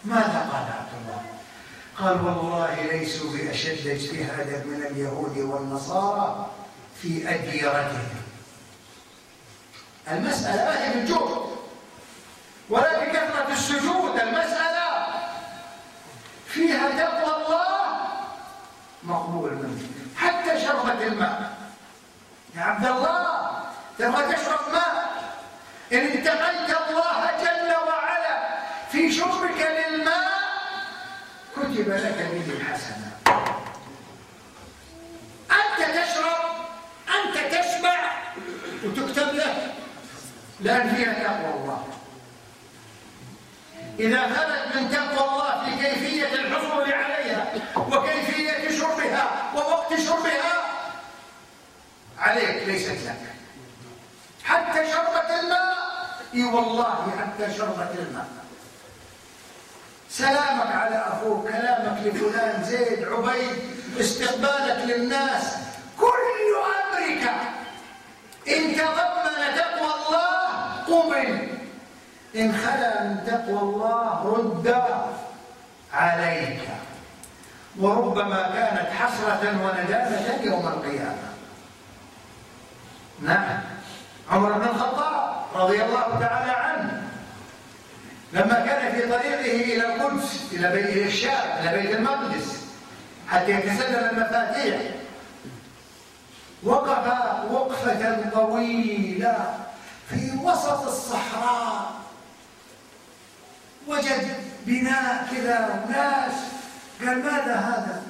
ماذا قال عبد الله؟ قال والله ليسوا بأشد اجتهادا من اليهود والنصارى في أديرتهم. المسألة ما هي بالجهد ولا بكثرة السجود المسألة فيها تقوى الله مقبول منه. حتى شربة الماء. يا عبد الله تبغى تشرب ماء. إن اتقيت الله جل وعلا في شربك للماء كتب لك به الحسنة أنت تشرب أنت تشبع وتكتب لك لأن فيها تقوى الله. إذا خلت من تقوى الله في كيفية الحصول عليها وكيفية شربها ووقت شربها عليك ليست لك. حتى شربة الماء. إي والله حتى شربة الماء. سلامك على أخوك كلامك لفلان زيد عبيد استقبالك للناس. كل أمرك. إن تضمن تقوى الله قبل. إن خلا من تقوى الله رد عليك. وربما كانت حسرة وندامة يوم القيامة. نعم. عمر بن الخطاب رضي الله تعالى عنه لما كان في طريقه إلى القدس إلى بيت الشام إلى بيت المقدس حتى يتسلم المفاتيح. وقف وقفة طويلة في وسط الصحراء. وجد بناء كذا وناس قال ماذا هذا؟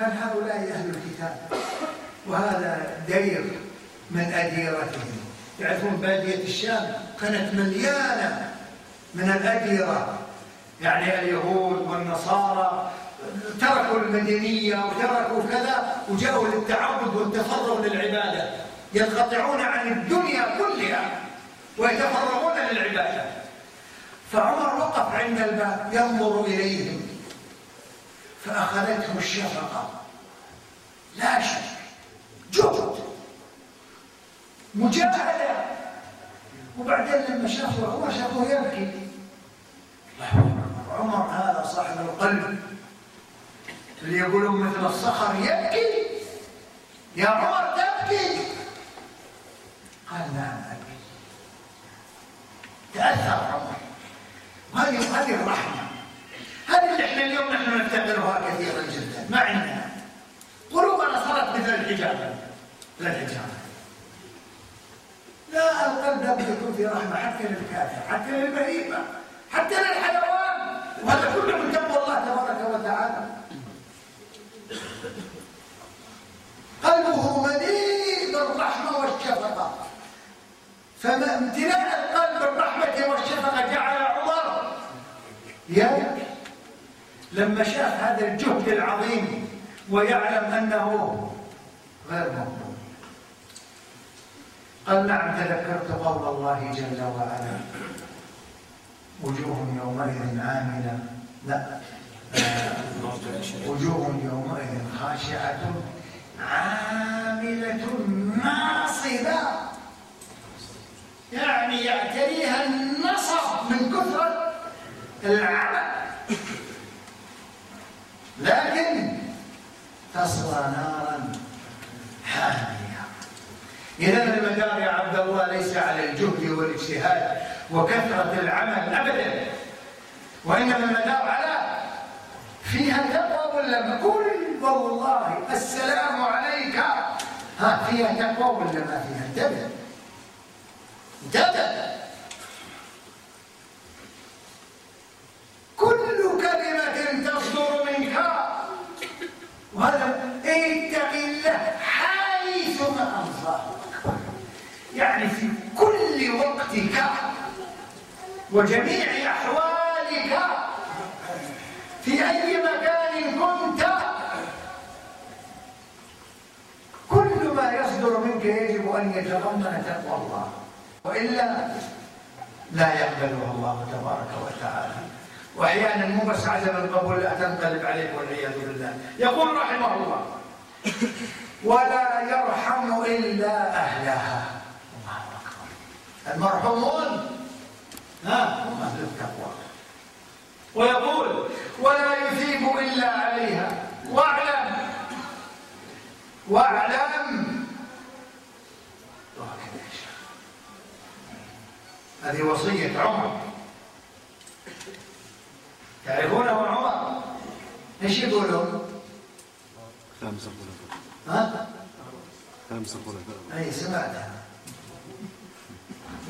قال هؤلاء أهل الكتاب وهذا دير من أديرتهم. تعرفون بادية الشام. كانت مليانة من الأديرة. يعني اليهود والنصارى تركوا المدينية وتركوا كذا وجاءوا للتعبد والتفرغ للعبادة. ينقطعون عن الدنيا كلها ويتفرغون للعبادة. فعمر وقف عند الباب ينظر إليهم. فأخذتهم الشفقة. لا شك جهد. مجاهدة وبعدين لما شافوا عمر شافوه يبكي. عمر هذا صاحب القلب. اللي يقولون مثل الصخر يبكي. يا عمر تبكي. قال نعم أبكي. تأثر عمر. هذه هذه الرحمة. هذه اللي إحنا اليوم نحن نفتقرها كثيرا جدا. ما عندنا. قلوبنا صارت مثل الحجابة لا الحجابة لا القلب لابد يكون في رحمة حتى للكافر حتى للبهيمة حتى للحيوان. وهذا كله من تقوى الله تبارك وتعالى. قلبه مليء بالرحمة والشفقة. فما امتلاء القلب بالرحمة والشفقة جعل عمر يبكي لما شاف هذا الجهد العظيم ويعلم أنه غير مقبول قال نعم تذكرت قول الله جل وعلا. وجوه يومئذ عاملة. لا. وجوه يومئذ خاشعة عاملة ناصبة. يعني يعتريها النصب من كثرة العمل. لكن تصلى نارا حامية. إذا المدار يا عبد الله ليس على الجهد والاجتهاد وكثرة العمل أبدا. وإنما المدار على فيها تقوى ولا كل والله السلام عليك. ها فيها تقوى ولا ما فيها؟ انتبه. انتبه. كل كلمة تصدر منك. وهذا اتق الله حيثما الله يعني في كل وقتك وجميع أحوالك في أي مكان كنت. كل ما يصدر منك يجب أن يتضمن تقوى الله وإلا لا يقبلها الله تبارك وتعالى. وأحيانا مو بس عدم القبول لا تنقلب عليك والعياذ بالله. يقول رحمه الله ولا يرحم الله اكبر المرحومون. ها هم أهل التقوى. ويقول ولا يثيب إلا عليها. واعلم. واعلم. هذه وصية عمر. تعرفونه عمر؟ إيش يقولون؟ خامس الخلفاء ها؟ خامس الخلفاء أي سمعتها.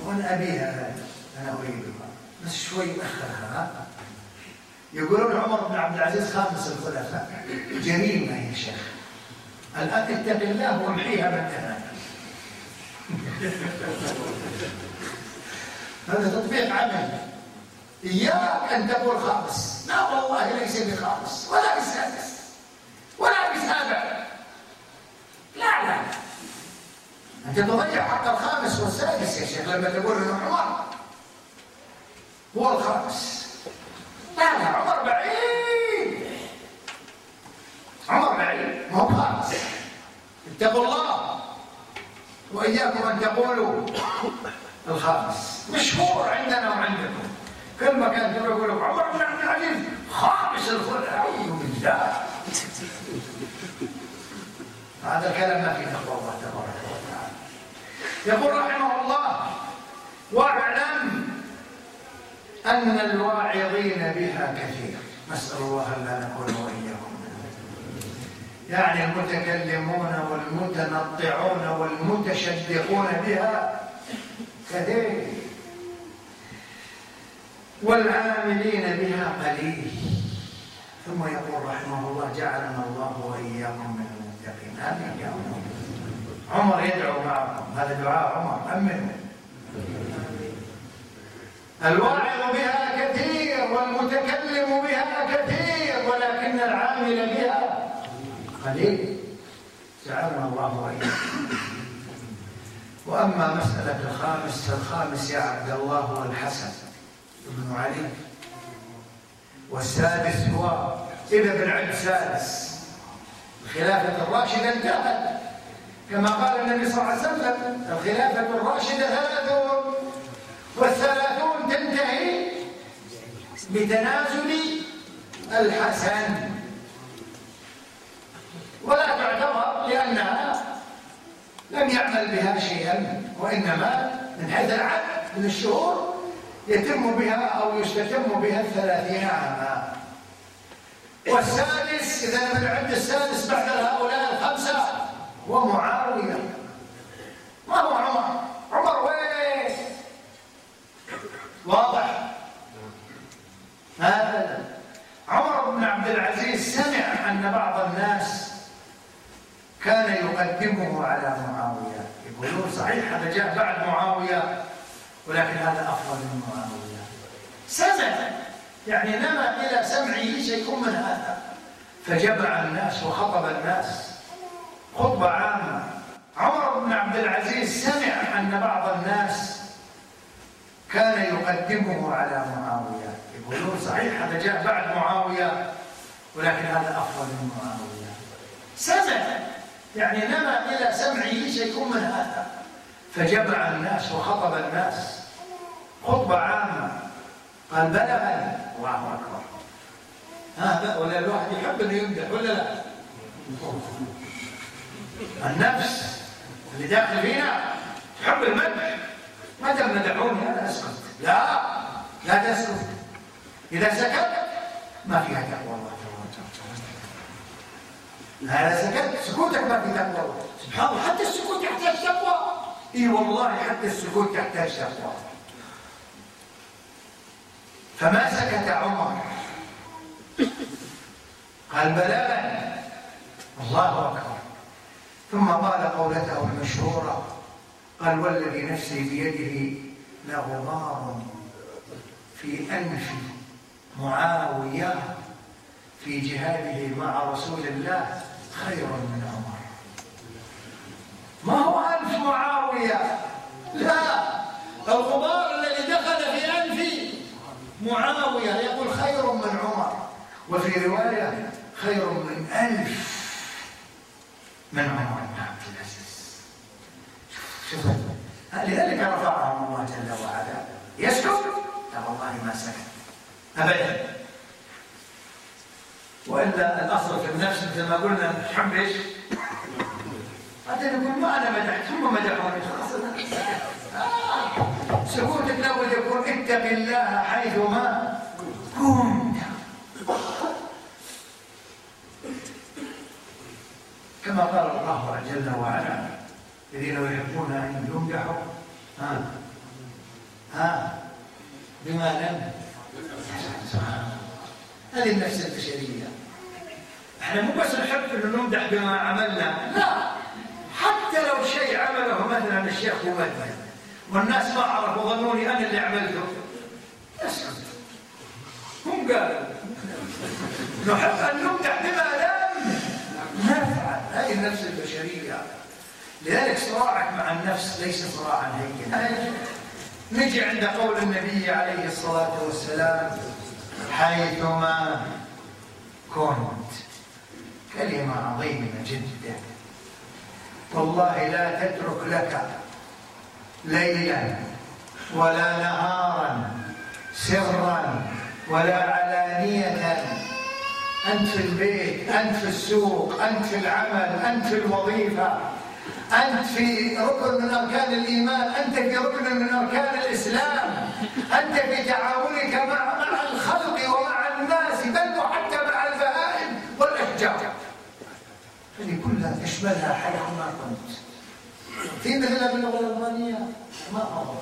وأنا أبيها أنا أريدها. بس شوي أخرها. ها؟ يقولون عمر بن عبد العزيز خامس الخلفاء. جريمة يا شيخ. الآن اتق الله وامحيها مكانها هذا تطبيق عملي إياك أن تقول خامس لا والله ليس بخامس ولا بسادس. ولا بسابع. لا لا. أنت تضيع حق الخامس والسادس يا شيخ لما تقول إنه عمر. هو الخامس. لا لا عمر بعيد. عمر بعيد ما هو خامس. اتقوا الله. وإياكم أن تقولوا الخامس. مشهور عندنا وعندكم. كل مكان تروح يقول لك عمر بن عبد العزيز خامس الخلع أعوذ بالله. هذا الكلام ما فيه تقوى الله تبارك وتعالى. يقول رحمه الله واعلم أن الواعظين بها كثير. نسأل الله الا نكون وإياكم. يعني المتكلمون والمتنطعون والمتشدقون بها كثير. والعاملين بها قليل. ثم يقول رحمه الله جعلنا الله وإياكم من المتقين. آمين يا عمر عمر يدعو معكم هذا دعاء عمر امنوا الواعظ بها كثير والمتكلم بها كثير ولكن العامل بها قليل. جعلنا الله وإياكم. وأما مسألة الخامس فالخامس يا عبد الله هو الحسن ابن علي. والسادس هو ابن بن عبد السادس الخلافة الراشدة انتهت. كما قال النبي صلى الله عليه وسلم الخلافة الراشدة ثلاثون والثلاثون تنتهي بتنازل الحسن. ولا تعتبر لأنها لم يعمل بها شيئا وإنما من حيث العدد من الشهور يتم بها أو يستتم بها الثلاثين عاما. والسادس إذا لم العد السادس بعد هؤلاء الخمسة هو معاوية ما هو عمر؟ عمر وين واضح. هذا عمر بن عبد العزيز سمع أن بعض الناس كان يقدمه على معاوية. يقولون صحيح هذا جاء بعد معاوية ولكن هذا أفضل من معاوية. سمع. يعني نما إلى سمعه شيء من هذا. فجمع الناس وخطب الناس. خطبة عامة. عمر بن عبد العزيز سمع أن بعض الناس كان يقدمه على معاوية. يقولون صحيح هذا جاء بعد معاوية ولكن هذا أفضل من معاوية. سمع يعني نما إلى سمعه شيء من هذا. فجمع الناس وخطب الناس. خطبة عامة. قال بلغني الله أكبر. ها ولا الواحد يحب إنه يمدح ولا لا؟ النفس اللي داخل فينا تحب المدح. ما دام مدحوني أنا أسكت. لا لا تسكت. إذا سكت ما فيها تقوى الله هذا سكت. سكوتك ما في تقوى سبحان الله حتى السكوت يحتاج تقوى. إي والله حتى السكوت يحتاج تقوى. فما سكت عمر قال بلاغا الله أكبر. ثم قال قولته المشهورة قال والذي نفسي بيده لغبار في أنف معاوية في جهاده مع رسول الله خير من عمر. ما هو أنف معاوية؟ لا الغبار الذي دخل في أنف معاوية يقول خير من عمر وفي رواية خير من ألف من عمر بن عبد العزيز شوف لذلك رفعهم الله جل وعلا. يسكت؟ لا والله ما سكت. أبدا. وإلا الأصل في النفس مثل ما قلنا حب إيش؟ حتى يقول ما أنا مدحت ثم مدحوني. خلاص آه. سكوتك لابد يكون اتق الله حيثما كنت. كما قال الله جل وعلا. الذين يحبون أن يمدحوا ها؟ ها؟ بما لم هذه النفس البشرية. إحنا مو بس نحب إنه نمدح بما عملنا لا. حتى لو شيء عمله مثلا الشيخ ممثل والناس ما عرفوا ظنوني أنا اللي عملته. اسكت هم قالوا. نحب أن نمدح بما لم نفعل هذه النفس البشرية لذلك صراعك مع النفس ليس صراعا هينا. نجي عند قول النبي عليه الصلاة والسلام حيثما كنت. كلمة عظيمة جدا. والله لا تترك لك ليلا ولا نهارا سرا ولا علانية. أنت في البيت أنت في السوق أنت في العمل أنت في الوظيفة. أنت في ركن من أركان الإيمان أنت في ركن من أركان الإسلام أنت في تعاونك مع مع الخلق ومع الناس بل وحتى مع البهائم والأشجار. هذه كلها تشملها حيثما كنت في مثلها باللغة الألمانية ما أظن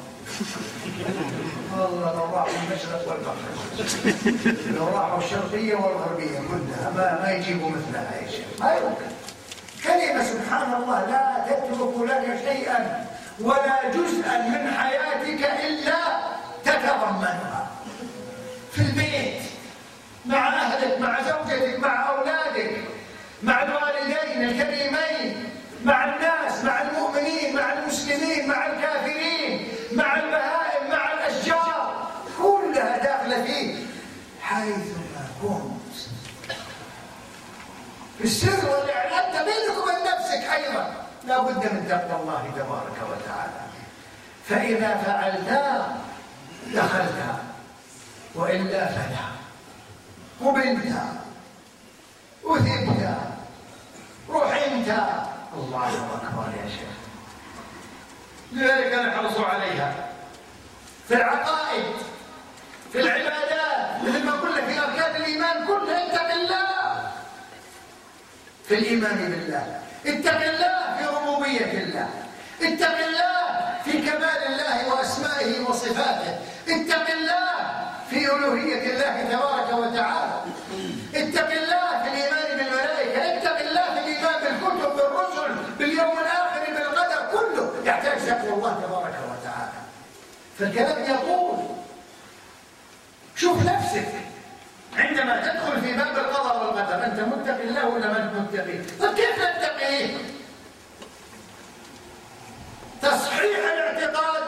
والله لو راحوا المشرق والمغرب. لو راحوا الشرقية والغربية كلها ما ما يجيبوا مثلها يا شيخ. ما يمكن. كلمة سبحان الله لا تترك لك شيئا ولا جزءا من حياتك إلا تتضمنها. في البيت مع أهلك مع زوجتك مع أولادك مع الوالدين الكريمين مع الناس مع المؤمنين مع المسلمين مع الكافرين مع البهائم مع الأشجار كلها داخلة فيه حيثما كنت السر والإعلان بينك وبين نفسك أيضا. لا بد من تقوى الله تبارك وتعالى. فإذا فعلتا دخلت وإلا فلا. قبلت أثبت رحمت الله أكبر يا شيخ. لذلك نحرص عليها. في العقائد في العبادات مثل ما قلنا في أركان الإيمان كلها اتق الله. في الإيمان بالله. اتق الله في ربوبية الله. اتق الله في كمال الله وأسمائه وصفاته. اتق الله في ألوهية الله تبارك وتعالى. اتق الله في الإيمان بالملائكة. اتق الله في الإيمان بالكتب بالرسل باليوم الآخر بالقدر كله. يحتاج تقوى الله تبارك وتعالى. فالكلام يقول شوف نفسك. عندما تدخل في باب القضاء والقدر أنت متقي الله ولا متقي طيب كيف تصحيح الاعتقاد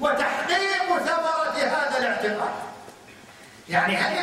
وتحقيق ثمرة هذا الاعتقاد. يعني هل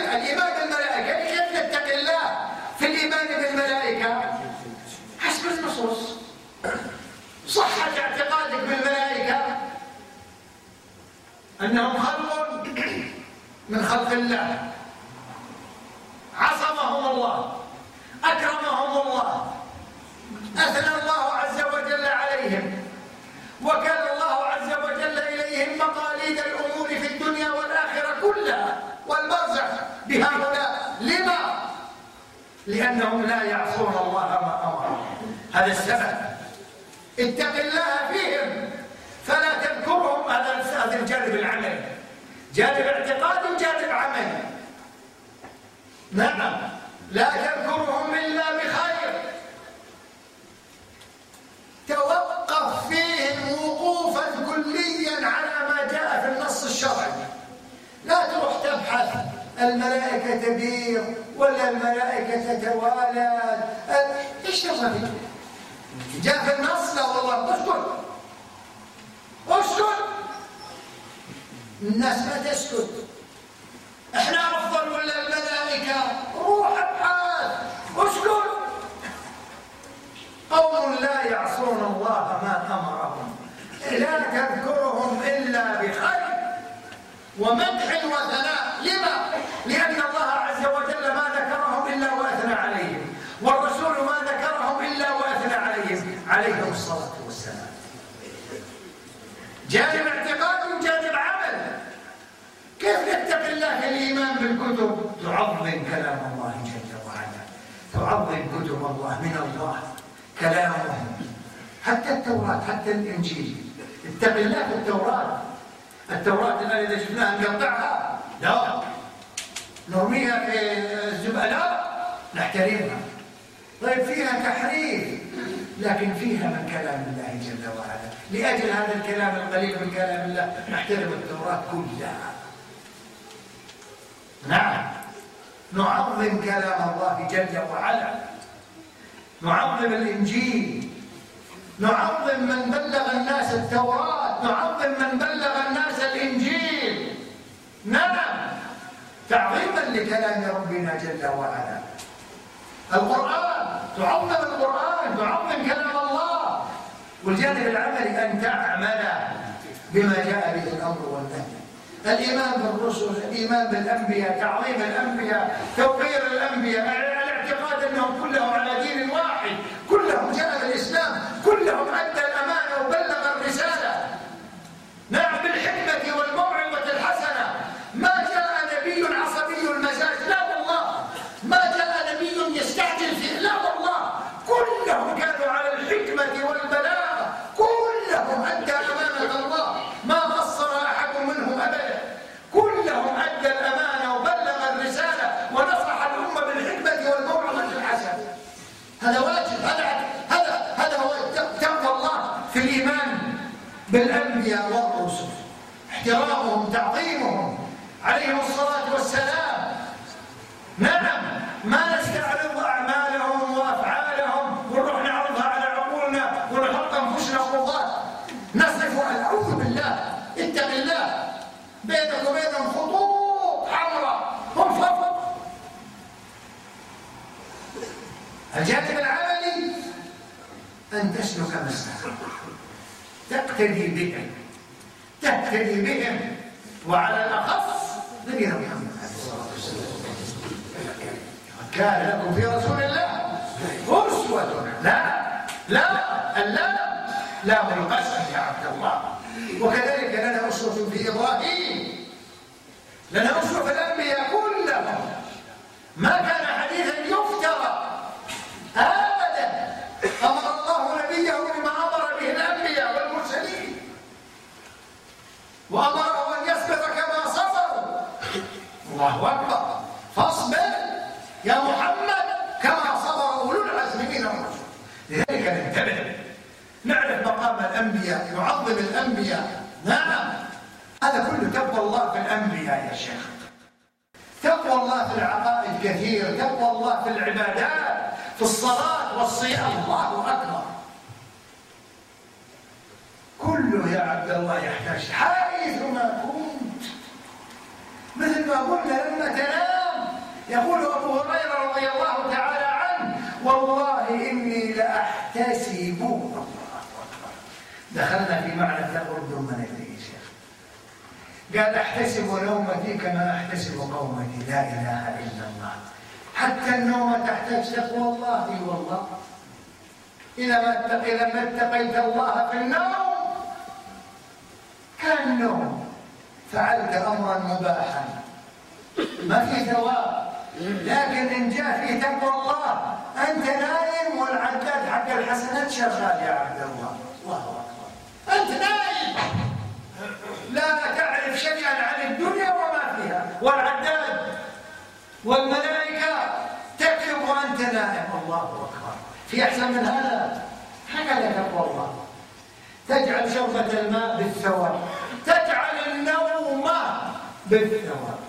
بالثواب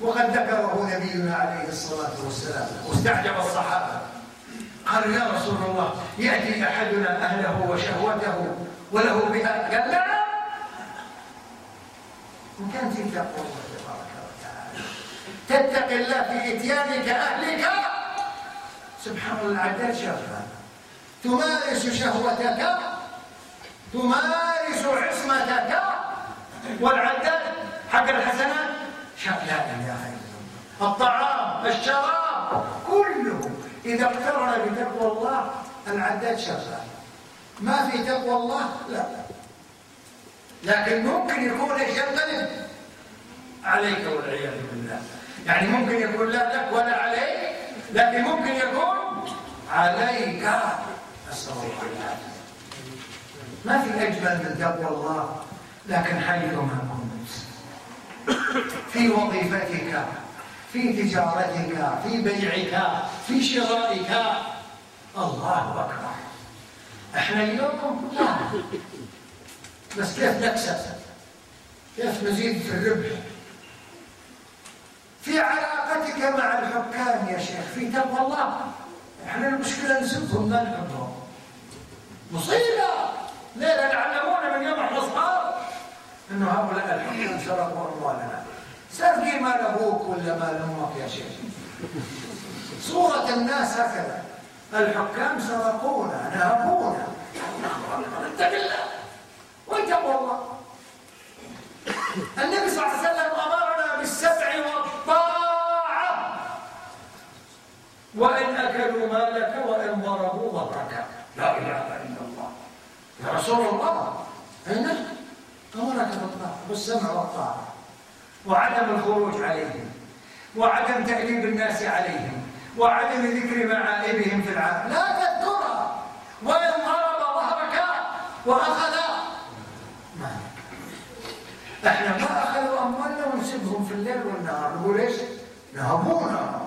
وقد ذكره نبينا عليه الصلاة والسلام واستعجب الصحابة. قالوا يا رسول الله يأتي أحدنا أهله وشهوته وله بها قال لا. إن كان تقوى الله تبارك وتعالى تتقي الله في إتيانك أهلك. سبحان الله العداد شغال تمارس شهوتك تمارس عصمتك والعداد حق الحسنات لا اله الا الله الطعام الشراب كله. إذا اقترن بتقوى الله العداد شغال. ما في تقوى الله لا. لكن ممكن يكون إيش ينقلب؟ عليك والعياذ بالله. يعني ممكن يكون لا لك ولا عليك لكن ممكن يكون عليك. أسأل الله ما في أجمل من تقوى الله لكن حيثما كنت في وظيفتك في تجارتك في بيعك في شرائك. الله أكبر. إحنا اليوم لا. بس كيف نكسب؟ كيف نزيد في الربح؟ في علاقتك مع الحكام يا شيخ في تقوى الله. إحنا المشكلة نسبهم ما نحبهم. مصيبة. ليه؟ لأن علمونا من يوم إحنا صغار انه هؤلاء الحكام سرقوا أموالنا. سرقي مال أبوك ولا مال أمك يا شيخ؟ صورة الناس هكذا. الحكام سرقونا نهبونا. اتق الله واتقوا الله. النبي صلى الله عليه وسلم أمرنا بالسبع والطاعة. وإن أكلوا مالك وإن ضربوا ظهرك لا إله إلا الله. يا رسول الله. اين امرك بالطاعه بالسمع والطاعة وعدم الخروج عليهم وعدم تأديب الناس عليهم وعدم ذكر معائبهم في العالم. لا تذكرها وإن ضرب ظهرك وأخذ مالك. إحنا ما أخذوا أموالنا ونسبهم في الليل والنهار. نقول إيش؟ نهبونا.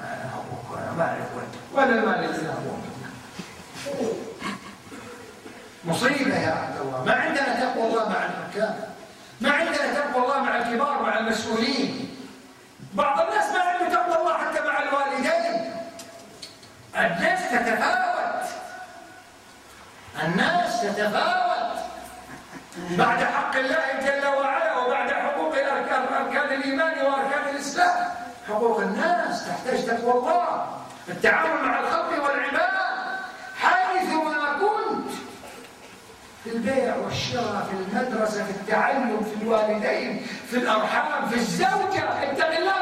نهبوك أنا ما أعرف وين ولا اللي نهبونا مصيبة يا عبد الله. ما عندنا تقوى الله مع الحكام. ما عندنا تقوى الله مع الكبار مع المسؤولين. بعض الناس ما عنده تقوى الله حتى مع الوالدين. الناس تتفاوت. الناس تتفاوت. بعد حق الله جل وعلا وبعد حقوق الاركان أركان الإيمان وأركان الإسلام حقوق الناس تحتاج تقوى الله. التعامل مع الخلق والعباد حيثما كنت في البيع والشراء في المدرسة في التعلم في الوالدين في الأرحام في الزوجة. اتق الله.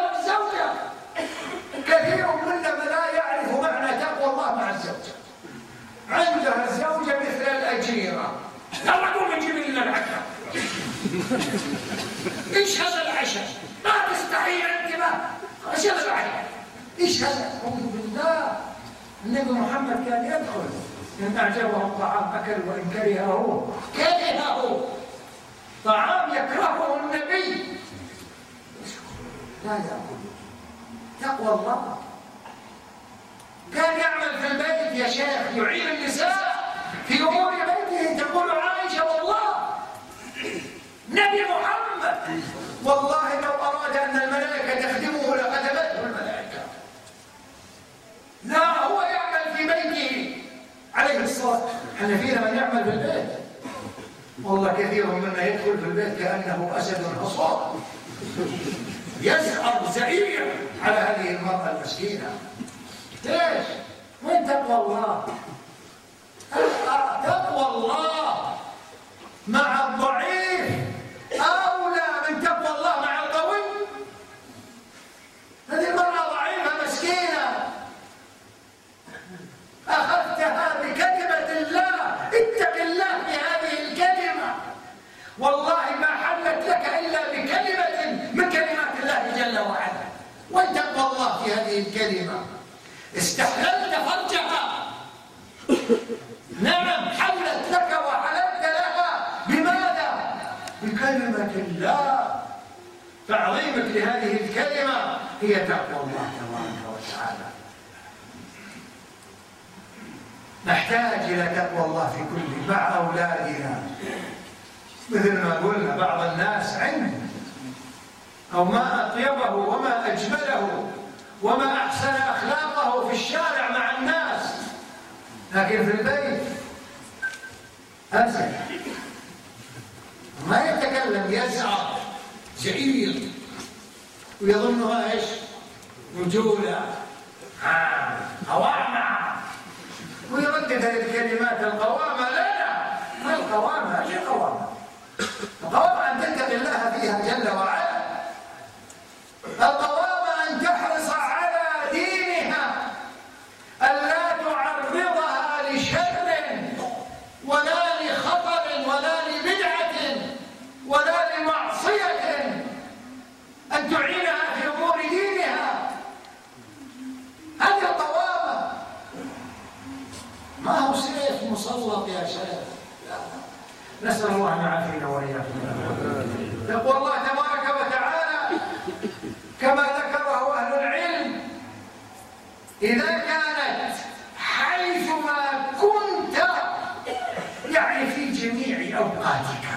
أوقاتك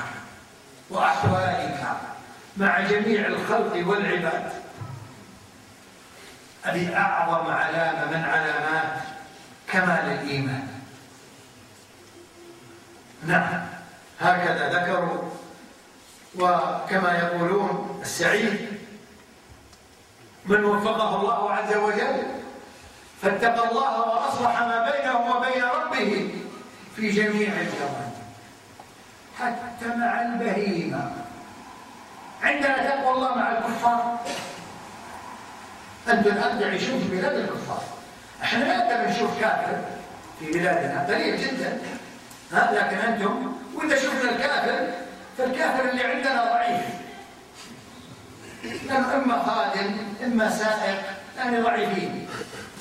وأحوالك مع جميع الخلق والعباد. هذه أعظم علامة من علامات كمال الإيمان. نعم هكذا ذكروا وكما يقولون السعيد من وفقه الله عز وجل فاتقى الله وأصلح ما بينه وبين ربه في جميع الجوانب. حتى مع البهيمة. عندنا تقوى الله مع الكفار أنتم الآن تعيشون في بلاد الكفار. إحنا لا نقدر نشوف كافر في بلادنا قليل جدا. ها لكن أنتم وإذا شفنا الكافر فالكافر اللي عندنا ضعيف. لأنه إما خادم إما سائق يعني ضعيفين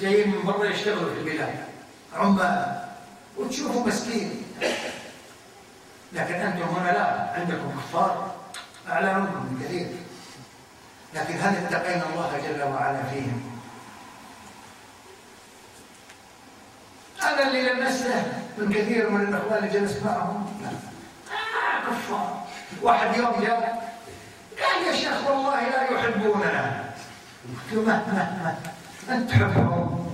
جايين من برا يشتغلوا في البلاد. عمال. وتشوفوا مسكين. لكن أنتم هنا لا عندكم كفار أعلى منكم بكثير لكن هل اتقينا الله جل وعلا فيهم؟ هذا اللي لمسته من كثير من الأخوان اللي جلست معهم. لا. آه كفار. واحد يوم جاء قال يا شيخ والله لا يحبوننا. قلت له ما ما ما أنت تحبهم؟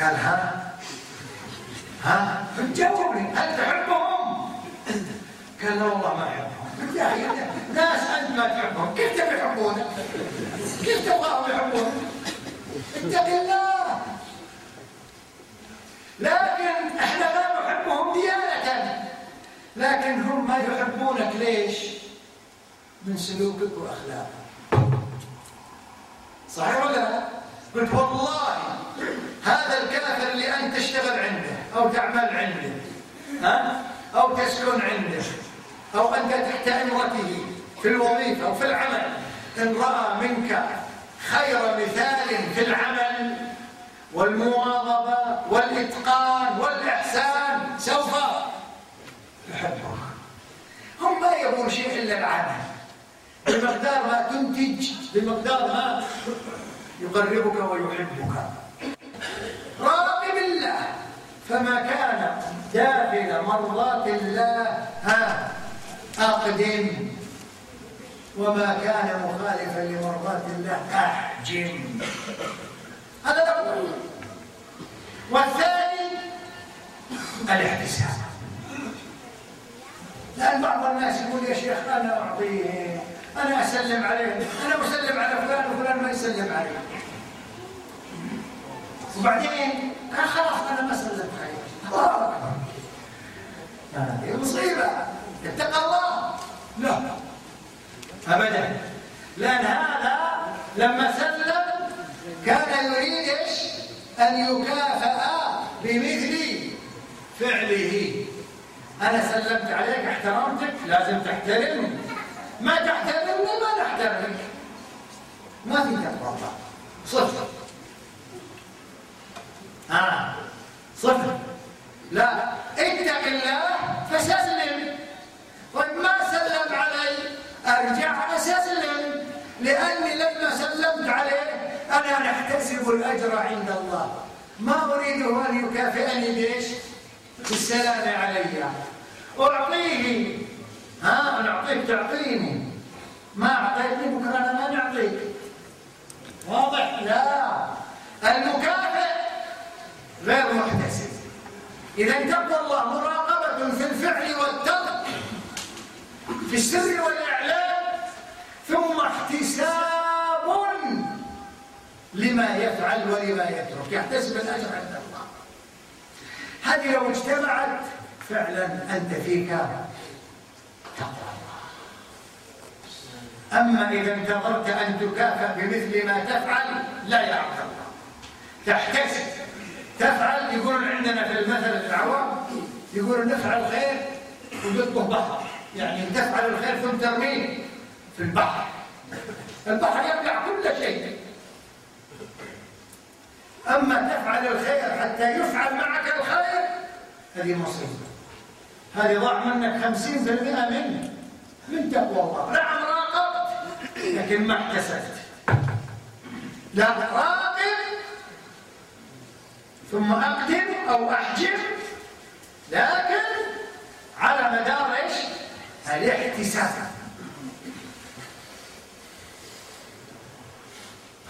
قال ها؟ ها جاوبني هل تحبهم؟ قال لا والله ما أحبهم يا أخي ناس أنت ما تحبهم كيف تبي يحبونك؟ كيف تبغاهم يحبونك؟ اتق الله لكن إحنا لا نحبهم ديانة لكن هم ما يحبونك ليش؟ من سلوكك وأخلاقك صحيح ولا لا؟ قلت والله هذا الكافر اللي أنت تشتغل عنده أو تعمل عنده ها؟ أو تسكن عنده أو أنت تحت أمرته في الوظيفة أو في العمل. إن رأى منك خير مثال في العمل والمواظبة والإتقان والإحسان سوف يحبك هم ما يبون شيء إلا العمل. بمقدار ما تنتج بمقدار ما يقربك ويحبك. راقب الله فما كان داخل مرضات الله ها أقدم وما كان مخالفا لمرضات الله أحجم هذا الأول. والثاني الاحتساب. لأن بعض الناس يقول يا شيخ أنا أعطيه أنا أسلم عليه أنا أسلم على فلان وفلان ما يسلم عليه وبعدين قال خلاص أنا ما سلمت أكبر هذه مصيبة اتقى الله لا أبدا لأن هذا لما سلم كان يريد إيش أن يكافأ بمثل فعله أنا سلمت عليك احترمتك لازم تحترمني ما تحترمني ما نحترمك ما في تقوى. صفر آه صفر. لا. اتق الله فسلم. طيب ما سلم علي. أرجع استسلم لأني لما سلمت الأجر عند الله. ما أريده أن يكافئني بإيش؟ بالسلام علي. أعطيه. ها أنا أعطيك تعطيني. ما أعطيتني بكرة أنا ما نعطيك. واضح؟ لا. المكافئ غير محتسب إذا تقوى الله مراقبة في الفعل والترك في السر والإعلان ثم احتساب لما يفعل ولما يترك. يحتسب الأجر عند الله هذه لو اجتمعت فعلا أنت فيك تقوى الله. أما إذا انتظرت أن تكافأ بمثل ما تفعل لا يعرف الله تحتسب. تفعل يقولون عندنا في المثل العوام يقولون نفعل خير وضده بحر يعني تفعل الخير ثم ترميه في البحر. البحر يبلع كل شيء. أما تفعل الخير حتى يفعل معك الخير هذه مصيبة. هذه ضاع منك خمسين في المئة من تقوى الله. نعم راقبت لكن ما احتسبت. لا راقب ثم أقدم أو أحجم لكن على مدار إيش؟ الاحتساب.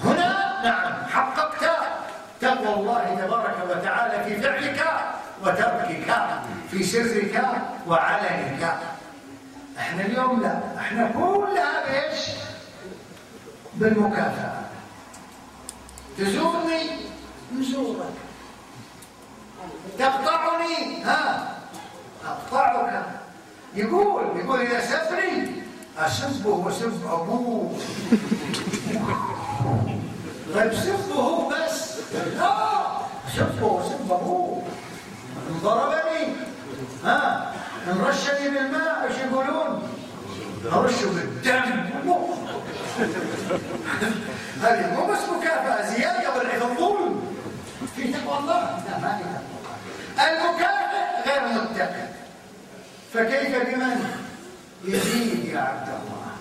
هنا نعم حققت تقوى الله تبارك وتعالى في فعلك وتركك في سرك وعلنك إحنا اليوم لا إحنا كلها بايش بالمكافأة. تزورني؟ نزورك. تقطعني. ها. أقطعك. يقول يقول إذا سفري أسبه وسب أبوه. طيب سبه بس. لا سبه وسب أبوه. ضربني. ها. نرشني بالماء إيش يقولون؟ نرشه بالدم. هذه مو بس مكافأة زيادة ولا الظلم في تقوى الله. لا ما في المكافئ غير متقي فكيف بمن؟ يزيد يا عبد الله.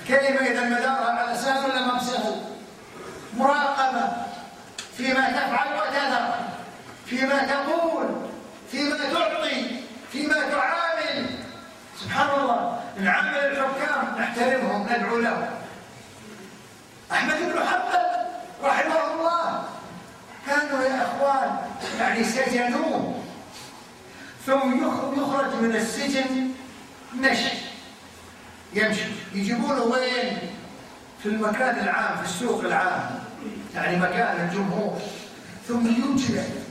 الكلمة إذا مدارها على سهل ولا ما بسهل؟ مراقبة. فيما تفعل وتذر. فيما تقول. فيما تعطي. فيما تعامل. سبحان الله. نعامل الحكام نحترمهم ندعو لهم. أحمد بن حنبل رحمه الله كانوا يا أخوان يعني سجنوه ثم يخرج من السجن مشي. يمشي. يجيبونه وين؟ في المكان العام في السوق العام. يعني مكان الجمهور. ثم يجلد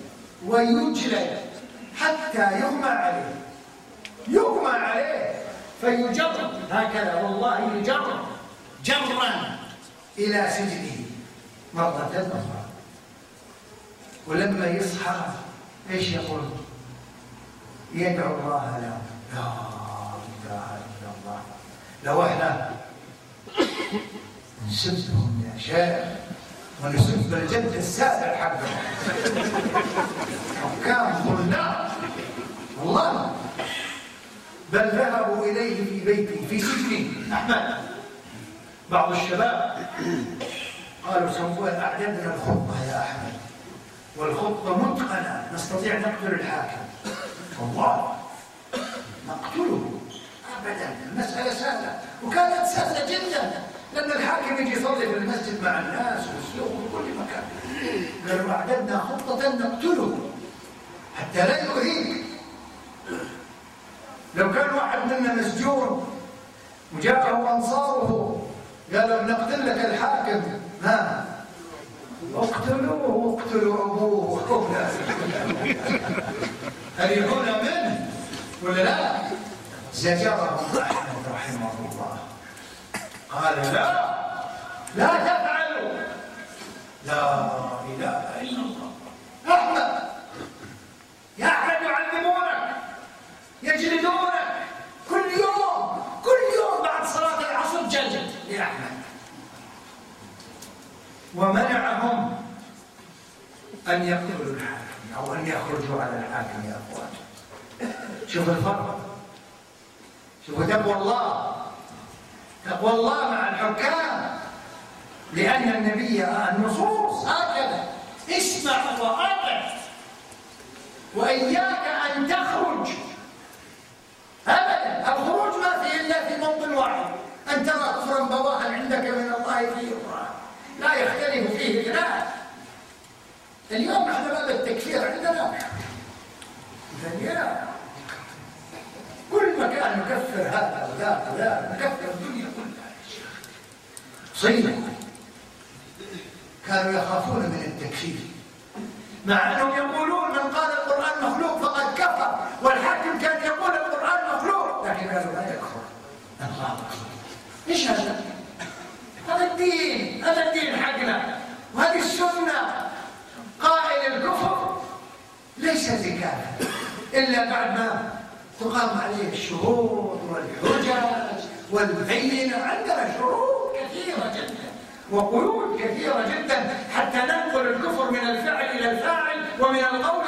ويجلد حتى يغمى عليه. يغمى عليه. فيجر هكذا والله يجر جرا إلى سجنه. مرة مرة ولما يصحى إيش يقول؟ يدعو الله له. لا إله إلا الله. لو إحنا نسبهم يا شيخ ونسب الجد السابع حقهم حكام ظلام والله. بل ذهبوا إليه في بيته في سجنه. أحمد بعض الشباب قالوا سووا اعددنا الخطه يا أحمد. والخطه متقنة. نستطيع نقتل الحاكم. والله نقتله. ابدا. المسألة سهلة. وكانت سهلة جدا. لأن الحاكم يجي يصلي في المسجد مع الناس والسوق وكل مكان. قالوا أعددنا خطة نقتله. حتى لا يهيج لو كان واحد منا مسجون وجاءه أنصاره قالوا بنقتل لك الحاكم. ها. اقتلوه واقتلوا أبوه. يكون منه ولا لا؟ زجره احمد رحمه الله. قال لا لا تفعلوا. لا إله إلا الله. أحمد يا احمد يعلمونك يجلدونك. كل يوم كل يوم بعد صلاة العصر جلد. لاحمد ومنعهم أن يقتلوا الحاكم أو أن يخرجوا على الحاكم يا أخوان. شوف الفرق. شوف تقوى الله. تقوى الله مع الحكام. لأن النبي النصوص هكذا. اسمع وأطع. وإياك أن تخرج. أبدا. الخروج ما في إلا في موطن واحد. أن ترى كفرا بواها عندك من الله في القران لا يختلف فيه اجماع اليوم إحنا باب التكفير عندنا. مليان كل مكان نكفر هذا وذاك وذاك نكفر الدنيا كلها. صين كانوا يخافون من التكفير مع أنهم يقولون من قال Oh.